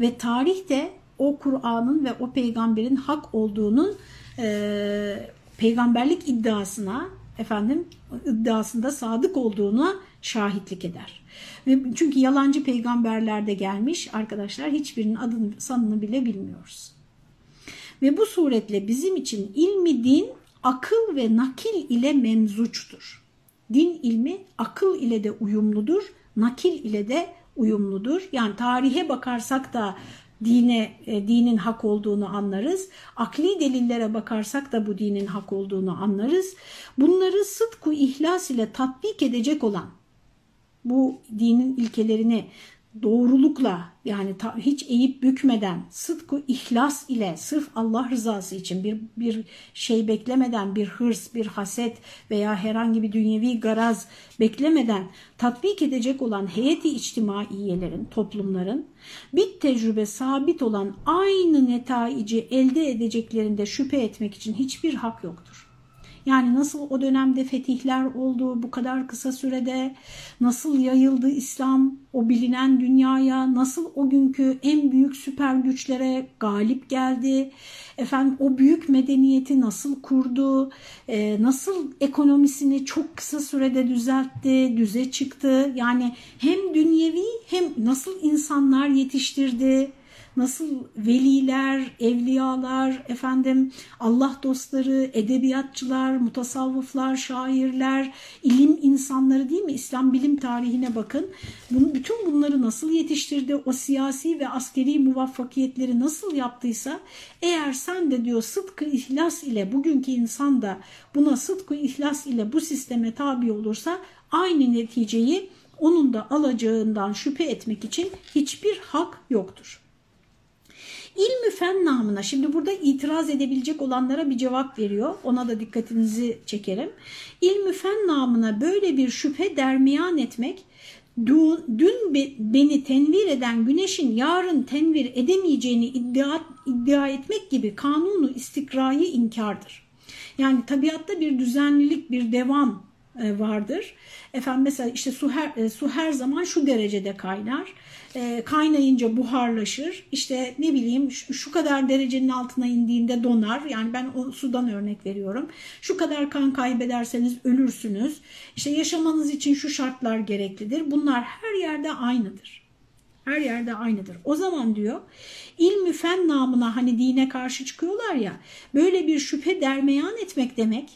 Ve tarihte o Kur'an'ın ve o peygamberin hak olduğunun e, peygamberlik iddiasına efendim iddiasında sadık olduğuna şahitlik eder. Ve çünkü yalancı peygamberler de gelmiş arkadaşlar hiçbirinin adını sanını bile bilmiyoruz. Ve bu suretle bizim için ilmi din akıl ve nakil ile memzuçtur. Din ilmi akıl ile de uyumludur, nakil ile de uyumludur. Yani tarihe bakarsak da dine, e, dinin hak olduğunu anlarız. Akli delillere bakarsak da bu dinin hak olduğunu anlarız. Bunları sıdku ihlas ile tatbik edecek olan bu dinin ilkelerini doğrulukla yani ta, hiç eğip bükmeden sıdku ihlas ile sırf Allah rızası için bir, bir şey beklemeden bir hırs, bir haset veya herhangi bir dünyevi garaz beklemeden tatbik edecek olan heyeti içtimaiyelerin, toplumların bir tecrübe sabit olan aynı netaici elde edeceklerinde şüphe etmek için hiçbir hak yoktur. Yani nasıl o dönemde fetihler oldu bu kadar kısa sürede, nasıl yayıldı İslam o bilinen dünyaya, nasıl o günkü en büyük süper güçlere galip geldi, efendim o büyük medeniyeti nasıl kurdu, e, nasıl ekonomisini çok kısa sürede düzeltti, düze çıktı. Yani hem dünyevi hem nasıl insanlar yetiştirdi, nasıl veliler, evliyalar, efendim Allah dostları, edebiyatçılar, mutasavvıflar, şairler, ilim insanları değil mi? İslam bilim tarihine bakın. Bunu, bütün bunları nasıl yetiştirdi? O siyasi ve askeri muvaffakiyetleri nasıl yaptıysa eğer sen de diyor sıdkı ihlas ile bugünkü insan da buna sıdkı ihlas ile bu sisteme tabi olursa aynı neticeyi onun da alacağından şüphe etmek için hiçbir hak yoktur. İlmi fen namına şimdi burada itiraz edebilecek olanlara bir cevap veriyor. Ona da dikkatinizi çekerim. İlmi fen namına böyle bir şüphe dermiyan etmek dün beni tenvir eden güneşin yarın tenvir edemeyeceğini iddia, iddia etmek gibi kanunu istikrayı inkardır. Yani tabiatta bir düzenlilik, bir devam vardır. Efendim mesela işte su her, e, su her zaman şu derecede kaynar. E, kaynayınca buharlaşır. İşte ne bileyim şu, şu kadar derecenin altına indiğinde donar. Yani ben o sudan örnek veriyorum. Şu kadar kan kaybederseniz ölürsünüz. İşte yaşamanız için şu şartlar gereklidir. Bunlar her yerde aynıdır. Her yerde aynıdır. O zaman diyor ilmi fen namına hani dine karşı çıkıyorlar ya böyle bir şüphe dermeyan etmek demek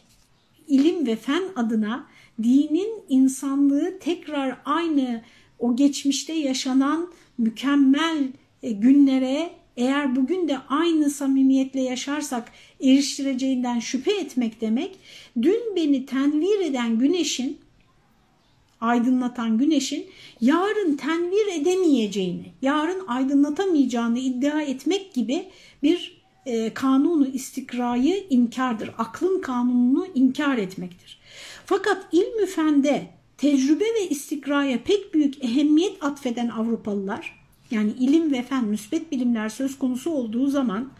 ilim ve fen adına dinin insanlığı tekrar aynı o geçmişte yaşanan mükemmel e, günlere eğer bugün de aynı samimiyetle yaşarsak eriştireceğinden şüphe etmek demek dün beni tenvir eden güneşin aydınlatan güneşin yarın tenvir edemeyeceğini, yarın aydınlatamayacağını iddia etmek gibi bir e, kanunu istikrayı inkardır. Aklın kanununu inkar etmektir. Fakat ilmi fende tecrübe ve istikraya pek büyük ehemmiyet atfeden Avrupalılar, yani ilim ve fen, müsbet bilimler söz konusu olduğu zaman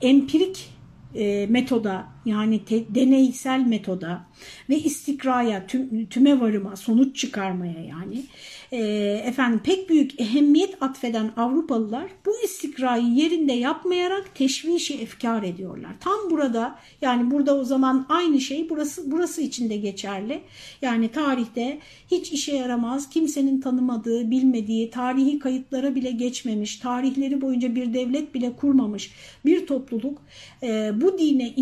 empirik e, metoda yani te, deneysel metoda ve istikraya, tüm, tüme varıma, sonuç çıkarmaya yani e, efendim pek büyük ehemmiyet atfeden Avrupalılar bu istikrayı yerinde yapmayarak teşvişi efkar ediyorlar. Tam burada yani burada o zaman aynı şey burası burası için de geçerli. Yani tarihte hiç işe yaramaz, kimsenin tanımadığı, bilmediği, tarihi kayıtlara bile geçmemiş, tarihleri boyunca bir devlet bile kurmamış bir topluluk e, bu dine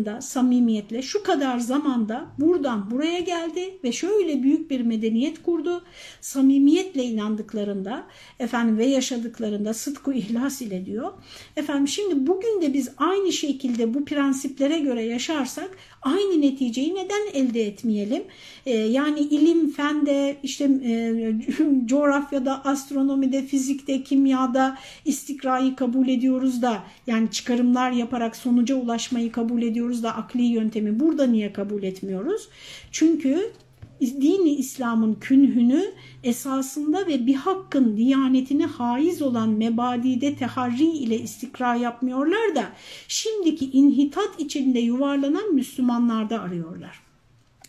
inandığında samimiyetle şu kadar zamanda buradan buraya geldi ve şöyle büyük bir medeniyet kurdu samimiyetle inandıklarında efendim ve yaşadıklarında sıdku ihlas ile diyor. Efendim şimdi bugün de biz aynı şekilde bu prensiplere göre yaşarsak aynı neticeyi neden elde etmeyelim? Ee, yani ilim, fende, işte e, coğrafyada, astronomide, fizikte, kimyada istikrayı kabul ediyoruz da yani çıkarımlar yaparak sonuca ulaşmayı kabul ediyoruz da akli yöntemi burada niye kabul etmiyoruz? Çünkü dini İslam'ın künhünü esasında ve bir hakkın diyanetine haiz olan mebadide teharri ile istikra yapmıyorlar da şimdiki inhitat içinde yuvarlanan Müslümanlarda arıyorlar.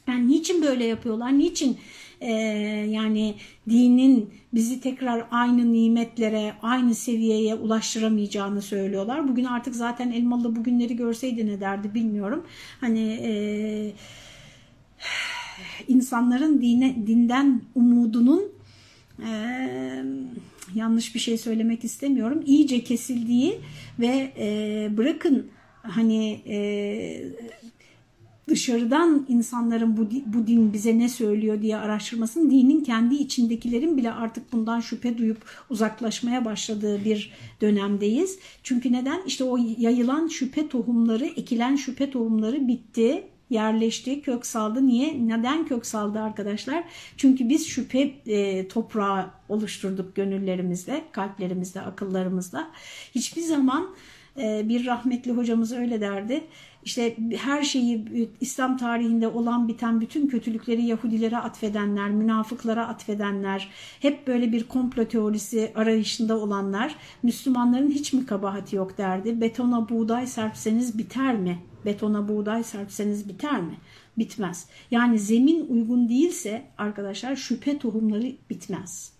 Yani niçin böyle yapıyorlar? Niçin e, yani dinin bizi tekrar aynı nimetlere, aynı seviyeye ulaştıramayacağını söylüyorlar. Bugün artık zaten Elmalı bugünleri görseydi ne derdi bilmiyorum. Hani e, insanların dine, dinden umudunun e, yanlış bir şey söylemek istemiyorum iyice kesildiği ve e, bırakın hani e, dışarıdan insanların bu, bu din bize ne söylüyor diye araştırmasın dinin kendi içindekilerin bile artık bundan şüphe duyup uzaklaşmaya başladığı bir dönemdeyiz. Çünkü neden? İşte o yayılan şüphe tohumları, ekilen şüphe tohumları bitti yerleşti, kök saldı. Niye? Neden kök saldı arkadaşlar? Çünkü biz şüphe e, toprağı oluşturduk gönüllerimizde, kalplerimizde, akıllarımızda. Hiçbir zaman e, bir rahmetli hocamız öyle derdi. İşte her şeyi İslam tarihinde olan biten bütün kötülükleri Yahudilere atfedenler, münafıklara atfedenler, hep böyle bir komplo teorisi arayışında olanlar Müslümanların hiç mi kabahati yok derdi. Betona buğday serpseniz biter mi? Betona buğday serpseniz biter mi? Bitmez. Yani zemin uygun değilse arkadaşlar şüphe tohumları bitmez.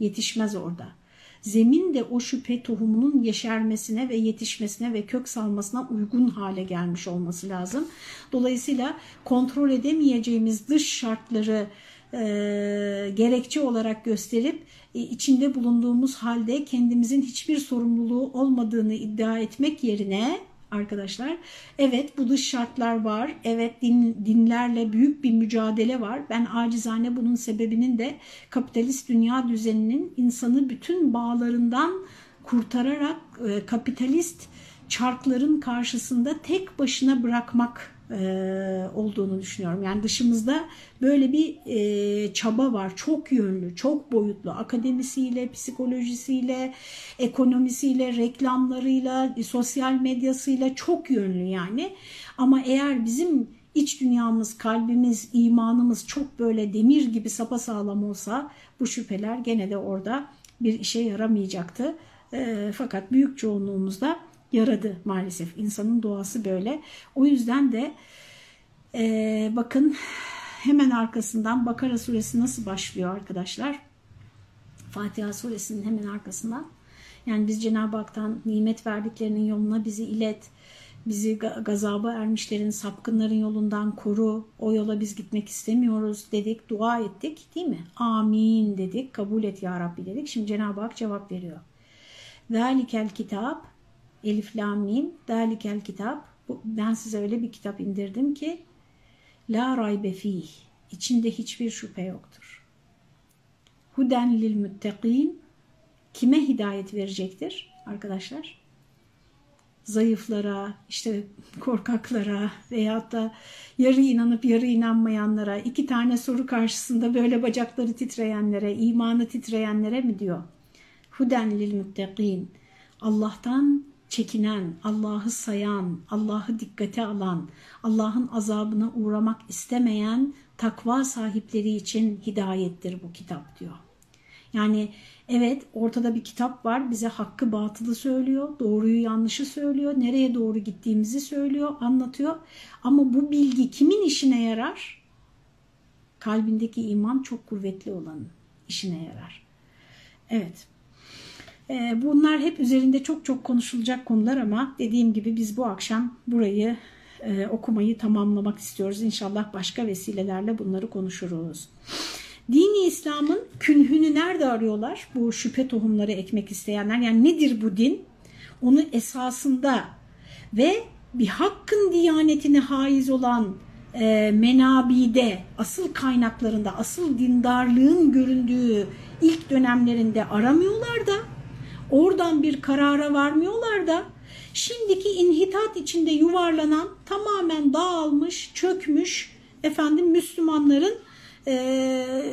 Yetişmez orada. Zemin de o şüphe tohumunun yeşermesine ve yetişmesine ve kök salmasına uygun hale gelmiş olması lazım. Dolayısıyla kontrol edemeyeceğimiz dış şartları e, gerekçe olarak gösterip e, içinde bulunduğumuz halde kendimizin hiçbir sorumluluğu olmadığını iddia etmek yerine arkadaşlar. Evet bu dış şartlar var. Evet din, dinlerle büyük bir mücadele var. Ben acizane bunun sebebinin de kapitalist dünya düzeninin insanı bütün bağlarından kurtararak e, kapitalist çarkların karşısında tek başına bırakmak olduğunu düşünüyorum. Yani dışımızda böyle bir e, çaba var. Çok yönlü, çok boyutlu. Akademisiyle, psikolojisiyle, ekonomisiyle, reklamlarıyla, sosyal medyasıyla çok yönlü yani. Ama eğer bizim iç dünyamız, kalbimiz, imanımız çok böyle demir gibi sapasağlam olsa bu şüpheler gene de orada bir işe yaramayacaktı. E, fakat büyük çoğunluğumuzda yaradı maalesef. İnsanın doğası böyle. O yüzden de e, bakın hemen arkasından Bakara suresi nasıl başlıyor arkadaşlar? Fatiha suresinin hemen arkasından. Yani biz Cenab-ı Hak'tan nimet verdiklerinin yoluna bizi ilet, bizi gazaba ermişlerin, sapkınların yolundan koru, o yola biz gitmek istemiyoruz dedik, dua ettik değil mi? Amin dedik, kabul et ya Rabbi dedik. Şimdi Cenab-ı Hak cevap veriyor. Zalikel kitap, elif lam mim, zalikel kitap, ben size öyle bir kitap indirdim ki, la raybe fih, içinde hiçbir şüphe yoktur. Huden lil müttekin, kime hidayet verecektir arkadaşlar? Zayıflara, işte korkaklara veyahut da yarı inanıp yarı inanmayanlara, iki tane soru karşısında böyle bacakları titreyenlere, imanı titreyenlere mi diyor? Huden lil müttekin. Allah'tan çekinen, Allah'ı sayan, Allah'ı dikkate alan, Allah'ın azabına uğramak istemeyen takva sahipleri için hidayettir bu kitap diyor. Yani evet ortada bir kitap var bize hakkı batılı söylüyor, doğruyu yanlışı söylüyor, nereye doğru gittiğimizi söylüyor, anlatıyor. Ama bu bilgi kimin işine yarar? Kalbindeki iman çok kuvvetli olanın işine yarar. Evet. Ee, bunlar hep üzerinde çok çok konuşulacak konular ama dediğim gibi biz bu akşam burayı e, okumayı tamamlamak istiyoruz. İnşallah başka vesilelerle bunları konuşuruz. Dini İslam'ın künhünü nerede arıyorlar? Bu şüphe tohumları ekmek isteyenler. Yani nedir bu din? Onu esasında ve bir hakkın diyanetine haiz olan e, menabide, asıl kaynaklarında, asıl dindarlığın göründüğü ilk dönemlerinde aramıyorlar da, oradan bir karara varmıyorlar da, şimdiki inhitat içinde yuvarlanan, tamamen dağılmış, çökmüş efendim Müslümanların e,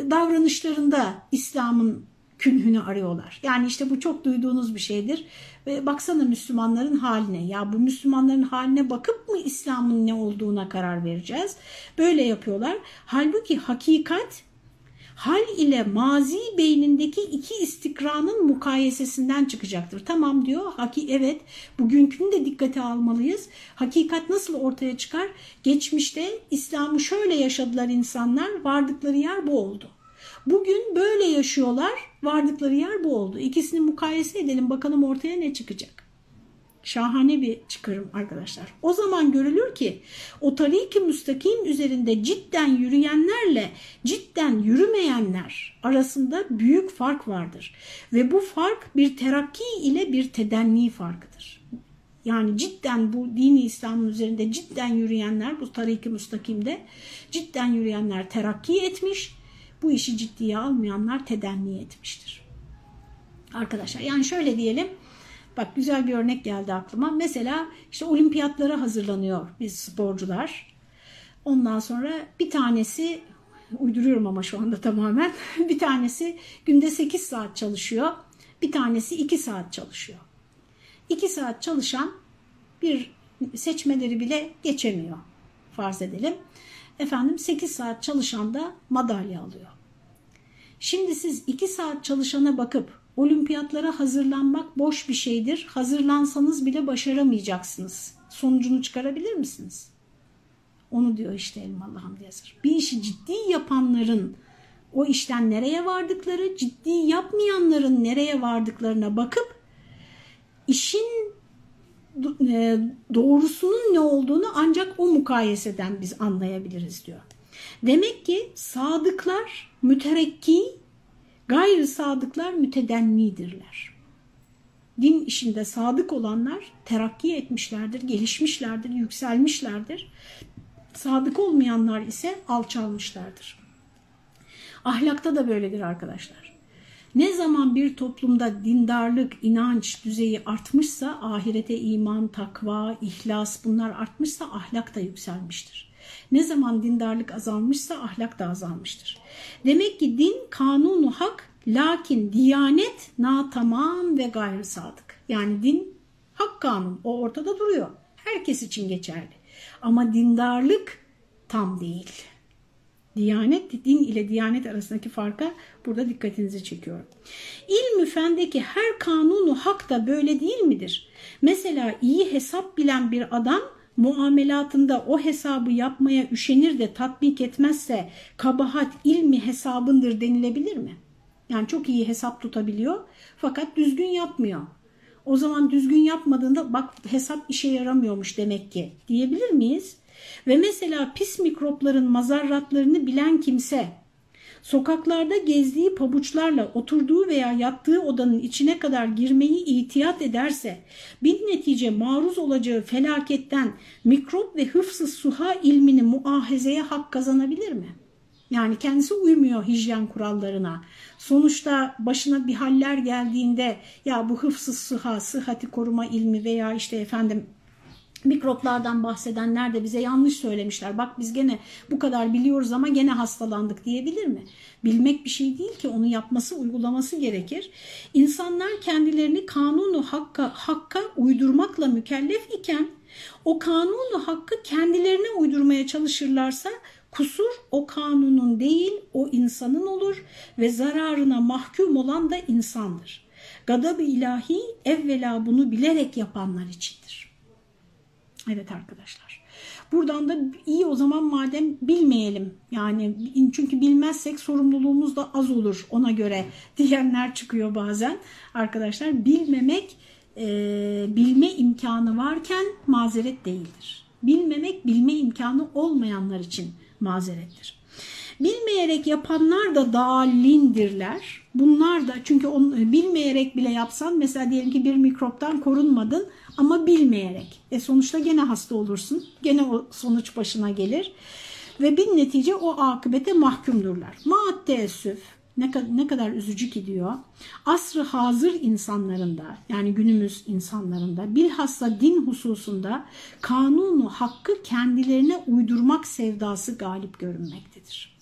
davranışlarında İslam'ın künhünü arıyorlar. Yani işte bu çok duyduğunuz bir şeydir. Ve baksana Müslümanların haline. Ya bu Müslümanların haline bakıp mı İslam'ın ne olduğuna karar vereceğiz? Böyle yapıyorlar. Halbuki hakikat hal ile mazi beynindeki iki istikranın mukayesesinden çıkacaktır. Tamam diyor. Haki evet bugünkünü de dikkate almalıyız. Hakikat nasıl ortaya çıkar? Geçmişte İslam'ı şöyle yaşadılar insanlar. Vardıkları yer bu oldu. Bugün böyle yaşıyorlar. Vardıkları yer bu oldu. İkisini mukayese edelim bakalım ortaya ne çıkacak. Şahane bir çıkarım arkadaşlar. O zaman görülür ki o tariki müstakim üzerinde cidden yürüyenlerle cidden yürümeyenler arasında büyük fark vardır. Ve bu fark bir terakki ile bir tedenni farkıdır. Yani cidden bu dini İslam'ın üzerinde cidden yürüyenler bu tariki müstakimde cidden yürüyenler terakki etmiş. Bu işi ciddiye almayanlar tedenni etmiştir. Arkadaşlar yani şöyle diyelim Bak güzel bir örnek geldi aklıma. Mesela işte olimpiyatlara hazırlanıyor biz sporcular. Ondan sonra bir tanesi uyduruyorum ama şu anda tamamen. bir tanesi günde 8 saat çalışıyor. Bir tanesi 2 saat çalışıyor. 2 saat çalışan bir seçmeleri bile geçemiyor farz edelim. Efendim 8 saat çalışan da madalya alıyor. Şimdi siz 2 saat çalışana bakıp Olimpiyatlara hazırlanmak boş bir şeydir. Hazırlansanız bile başaramayacaksınız. Sonucunu çıkarabilir misiniz? Onu diyor işte Elmalı Hamdi Yazır. Bir işi ciddi yapanların o işten nereye vardıkları, ciddi yapmayanların nereye vardıklarına bakıp işin e, doğrusunun ne olduğunu ancak o mukayeseden biz anlayabiliriz diyor. Demek ki sadıklar müterekki Gayrı sadıklar mütedennidirler. Din işinde sadık olanlar terakki etmişlerdir, gelişmişlerdir, yükselmişlerdir. Sadık olmayanlar ise alçalmışlardır. Ahlakta da böyledir arkadaşlar. Ne zaman bir toplumda dindarlık, inanç düzeyi artmışsa ahirete iman, takva, ihlas bunlar artmışsa ahlak da yükselmiştir. Ne zaman dindarlık azalmışsa ahlak da azalmıştır. Demek ki din kanunu hak lakin diyanet na tamam ve gayrı sadık. Yani din hak kanun o ortada duruyor. Herkes için geçerli. Ama dindarlık tam değil. Diyanet, din ile diyanet arasındaki farka burada dikkatinizi çekiyorum. İlmi fendeki her kanunu hak da böyle değil midir? Mesela iyi hesap bilen bir adam muamelatında o hesabı yapmaya üşenir de tatbik etmezse kabahat ilmi hesabındır denilebilir mi? Yani çok iyi hesap tutabiliyor fakat düzgün yapmıyor. O zaman düzgün yapmadığında bak hesap işe yaramıyormuş demek ki diyebilir miyiz? Ve mesela pis mikropların mazarratlarını bilen kimse sokaklarda gezdiği pabuçlarla oturduğu veya yattığı odanın içine kadar girmeyi ihtiyat ederse bir netice maruz olacağı felaketten mikrop ve hıfsız suha ilmini muahezeye hak kazanabilir mi? Yani kendisi uymuyor hijyen kurallarına. Sonuçta başına bir haller geldiğinde ya bu hıfsız sıha, sıhhati koruma ilmi veya işte efendim mikroplardan bahsedenler de bize yanlış söylemişler. Bak biz gene bu kadar biliyoruz ama gene hastalandık diyebilir mi? Bilmek bir şey değil ki onu yapması, uygulaması gerekir. İnsanlar kendilerini kanunu hakka, hakka uydurmakla mükellef iken o kanunu hakkı kendilerine uydurmaya çalışırlarsa kusur o kanunun değil o insanın olur ve zararına mahkum olan da insandır. Gadab-ı ilahi evvela bunu bilerek yapanlar içindir. Evet arkadaşlar. Buradan da iyi o zaman madem bilmeyelim yani çünkü bilmezsek sorumluluğumuz da az olur ona göre diyenler çıkıyor bazen arkadaşlar bilmemek e, bilme imkanı varken mazeret değildir. Bilmemek bilme imkanı olmayanlar için mazerettir. Bilmeyerek yapanlar da dallindirler. Bunlar da çünkü onu bilmeyerek bile yapsan mesela diyelim ki bir mikroptan korunmadın ama bilmeyerek. E sonuçta gene hasta olursun. Gene o sonuç başına gelir. Ve bir netice o akıbete mahkumdurlar. Maat teessüf ne, ne kadar üzücü ki diyor. Asrı hazır insanlarında yani günümüz insanlarında bilhassa din hususunda kanunu hakkı kendilerine uydurmak sevdası galip görünmektedir.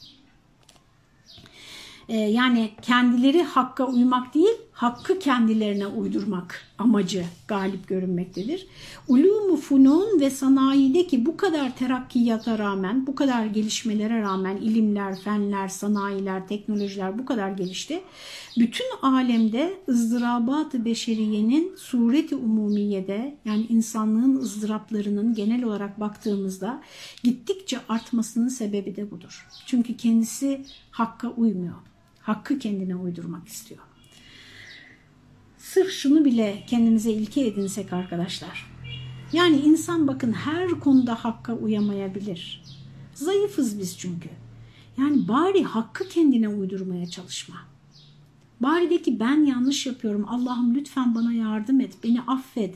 Ee, yani kendileri hakka uymak değil, hakkı kendilerine uydurmak amacı galip görünmektedir. Ulumu funun ve sanayideki bu kadar terakkiyata rağmen, bu kadar gelişmelere rağmen ilimler, fenler, sanayiler, teknolojiler bu kadar gelişti. Bütün alemde ızdırabat-ı beşeriyenin sureti umumiyede yani insanlığın ızdıraplarının genel olarak baktığımızda gittikçe artmasının sebebi de budur. Çünkü kendisi hakka uymuyor. Hakkı kendine uydurmak istiyor. Sırf şunu bile kendimize ilke edinsek arkadaşlar. Yani insan bakın her konuda hakka uyamayabilir. Zayıfız biz çünkü. Yani bari hakkı kendine uydurmaya çalışma. Bari de ki ben yanlış yapıyorum. Allah'ım lütfen bana yardım et. Beni affet.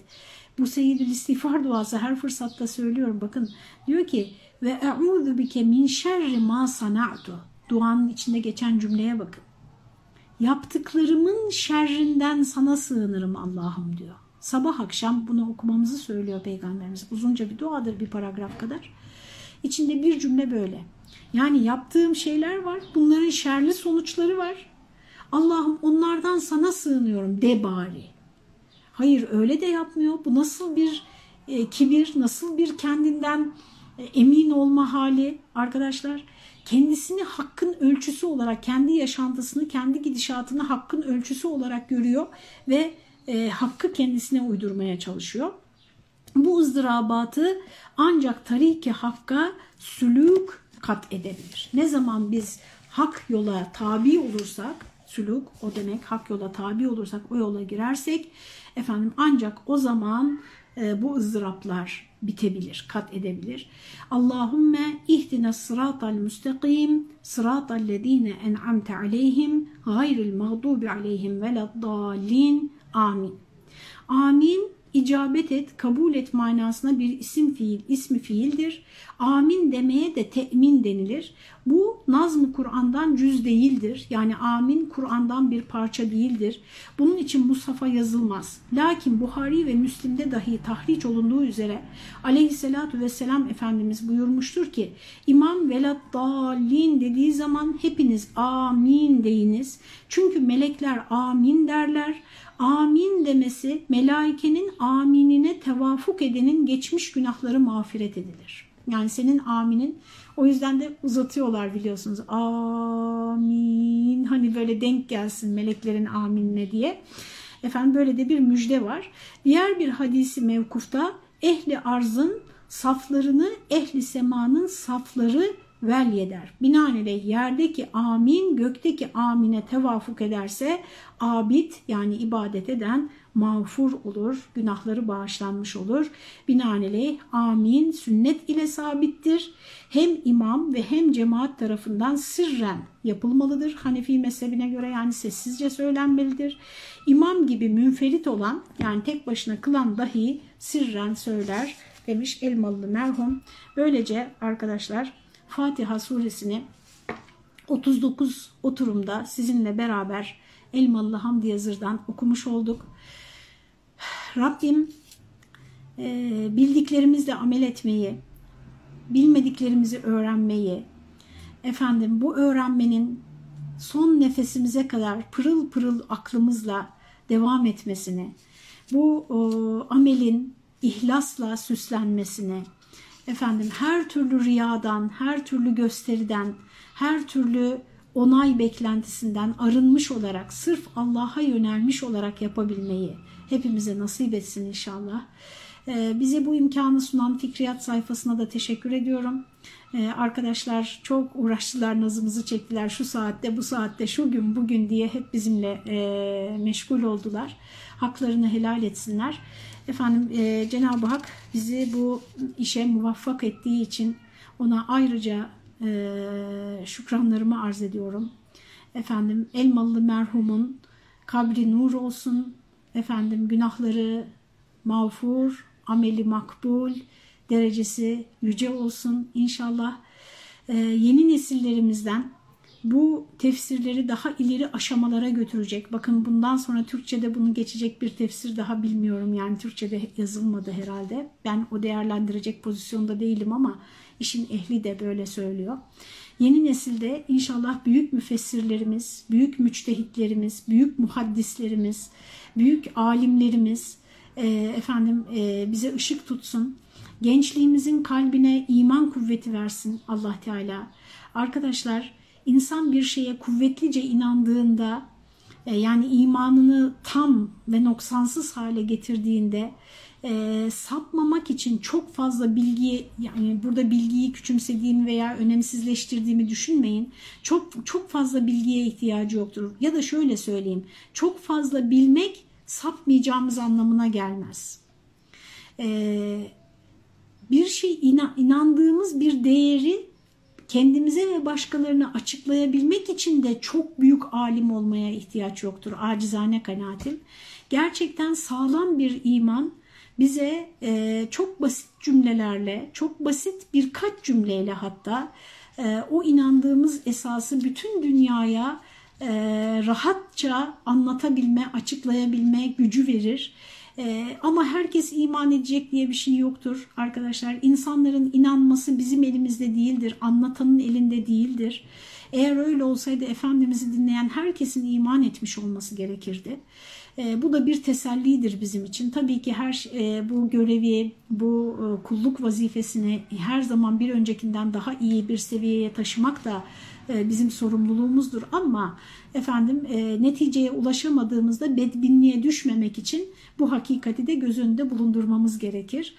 Bu seyyidül istiğfar duası her fırsatta söylüyorum. Bakın diyor ki ve e'udhu bike min şerri ma sana'tu. Duanın içinde geçen cümleye bakın. Yaptıklarımın şerrinden sana sığınırım Allah'ım diyor. Sabah akşam bunu okumamızı söylüyor Peygamberimiz. Uzunca bir duadır bir paragraf kadar. İçinde bir cümle böyle. Yani yaptığım şeyler var. Bunların şerli sonuçları var. Allah'ım onlardan sana sığınıyorum de bari. Hayır öyle de yapmıyor. Bu nasıl bir e, kibir, nasıl bir kendinden e, emin olma hali arkadaşlar kendisini hakkın ölçüsü olarak, kendi yaşantısını, kendi gidişatını hakkın ölçüsü olarak görüyor ve e, hakkı kendisine uydurmaya çalışıyor. Bu ızdırabatı ancak tariki hakka sülük kat edebilir. Ne zaman biz hak yola tabi olursak, sülük o demek hak yola tabi olursak, o yola girersek efendim ancak o zaman e, bu ızdıraplar bitebilir, kat edebilir. Allahümme ihdina sıratal müstakim sıratal lezine en'amte aleyhim gayril mağdubi aleyhim veleddallin amin. Amin icabet et, kabul et manasına bir isim fiil, ismi fiildir. Amin demeye de temin denilir. Bu nazm Kur'an'dan cüz değildir. Yani amin Kur'an'dan bir parça değildir. Bunun için Musaf'a yazılmaz. Lakin Buhari ve Müslim'de dahi tahriç olunduğu üzere aleyhissalatü vesselam Efendimiz buyurmuştur ki İmam velat dalin dediği zaman hepiniz amin deyiniz. Çünkü melekler amin derler amin demesi melaikenin aminine tevafuk edenin geçmiş günahları mağfiret edilir. Yani senin aminin o yüzden de uzatıyorlar biliyorsunuz. Amin hani böyle denk gelsin meleklerin aminine diye. Efendim böyle de bir müjde var. Diğer bir hadisi mevkufta ehli arzın saflarını ehli semanın safları velyeder. Binaenaleyh yerdeki amin gökteki amine tevafuk ederse abid yani ibadet eden mağfur olur, günahları bağışlanmış olur. Binaenaleyh amin sünnet ile sabittir. Hem imam ve hem cemaat tarafından sırren yapılmalıdır. Hanefi mezhebine göre yani sessizce söylenmelidir. İmam gibi münferit olan yani tek başına kılan dahi sirren söyler demiş Elmalı merhum. Böylece arkadaşlar Fatiha suresini 39 oturumda sizinle beraber Elmalı Hamdi Yazır'dan okumuş olduk. Rabbim e, bildiklerimizle amel etmeyi, bilmediklerimizi öğrenmeyi, efendim bu öğrenmenin son nefesimize kadar pırıl pırıl aklımızla devam etmesini, bu amelin ihlasla süslenmesini, efendim her türlü riyadan, her türlü gösteriden, her türlü onay beklentisinden arınmış olarak, sırf Allah'a yönelmiş olarak yapabilmeyi hepimize nasip etsin inşallah. Ee, bize bu imkanı sunan Fikriyat sayfasına da teşekkür ediyorum. Ee, arkadaşlar çok uğraştılar, nazımızı çektiler. Şu saatte, bu saatte, şu gün, bugün diye hep bizimle e, meşgul oldular. Haklarını helal etsinler. Efendim e, Cenab-ı Hak bizi bu işe muvaffak ettiği için ona ayrıca e, şükranlarımı arz ediyorum. Efendim Elmalı merhumun kabri nur olsun. Efendim günahları mağfur, ameli makbul, derecesi yüce olsun inşallah. E, yeni nesillerimizden bu tefsirleri daha ileri aşamalara götürecek. Bakın bundan sonra Türkçe'de bunu geçecek bir tefsir daha bilmiyorum. Yani Türkçe'de yazılmadı herhalde. Ben o değerlendirecek pozisyonda değilim ama işin ehli de böyle söylüyor. Yeni nesilde inşallah büyük müfessirlerimiz, büyük müçtehitlerimiz, büyük muhaddislerimiz, büyük alimlerimiz e, efendim e, bize ışık tutsun. Gençliğimizin kalbine iman kuvveti versin Allah Teala. Arkadaşlar insan bir şeye kuvvetlice inandığında e, yani imanını tam ve noksansız hale getirdiğinde e, sapmamak için çok fazla bilgiye yani burada bilgiyi küçümsediğimi veya önemsizleştirdiğimi düşünmeyin. Çok çok fazla bilgiye ihtiyacı yoktur. Ya da şöyle söyleyeyim. Çok fazla bilmek sapmayacağımız anlamına gelmez. E, bir şey inandığımız bir değeri kendimize ve başkalarına açıklayabilmek için de çok büyük alim olmaya ihtiyaç yoktur. Acizane kanaatim. Gerçekten sağlam bir iman bize e, çok basit cümlelerle, çok basit birkaç cümleyle hatta e, o inandığımız esası bütün dünyaya e, rahatça anlatabilme, açıklayabilme gücü verir. Ee, ama herkes iman edecek diye bir şey yoktur arkadaşlar. İnsanların inanması bizim elimizde değildir. Anlatanın elinde değildir. Eğer öyle olsaydı Efendimiz'i dinleyen herkesin iman etmiş olması gerekirdi. E, bu da bir tesellidir bizim için. Tabii ki her e, bu görevi, bu e, kulluk vazifesini her zaman bir öncekinden daha iyi bir seviyeye taşımak da e, bizim sorumluluğumuzdur. Ama efendim e, neticeye ulaşamadığımızda bedbinliğe düşmemek için bu hakikati de göz önünde bulundurmamız gerekir.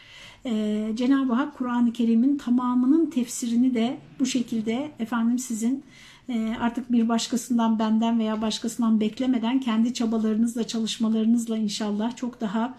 Ee, Cenab-ı Hak Kur'an-ı Kerim'in tamamının tefsirini de bu şekilde efendim sizin e, artık bir başkasından benden veya başkasından beklemeden kendi çabalarınızla çalışmalarınızla inşallah çok daha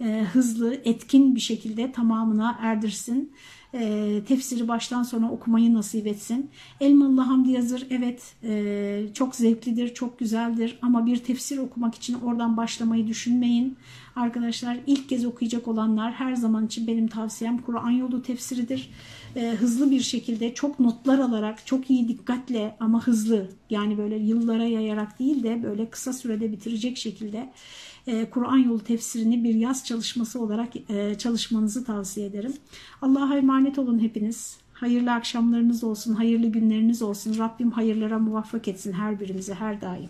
e, hızlı etkin bir şekilde tamamına erdirsin e, tefsiri baştan sona okumayı nasip etsin. Elmalı Hamdi Yazır evet e, çok zevklidir, çok güzeldir ama bir tefsir okumak için oradan başlamayı düşünmeyin. Arkadaşlar ilk kez okuyacak olanlar her zaman için benim tavsiyem Kur'an yolu tefsiridir. E, hızlı bir şekilde çok notlar alarak çok iyi dikkatle ama hızlı yani böyle yıllara yayarak değil de böyle kısa sürede bitirecek şekilde e, Kur'an yolu tefsirini bir yaz çalışması olarak e, çalışmanızı tavsiye ederim. Allah'a emanet olun hepiniz. Hayırlı akşamlarınız olsun, hayırlı günleriniz olsun. Rabbim hayırlara muvaffak etsin her birimizi her daim.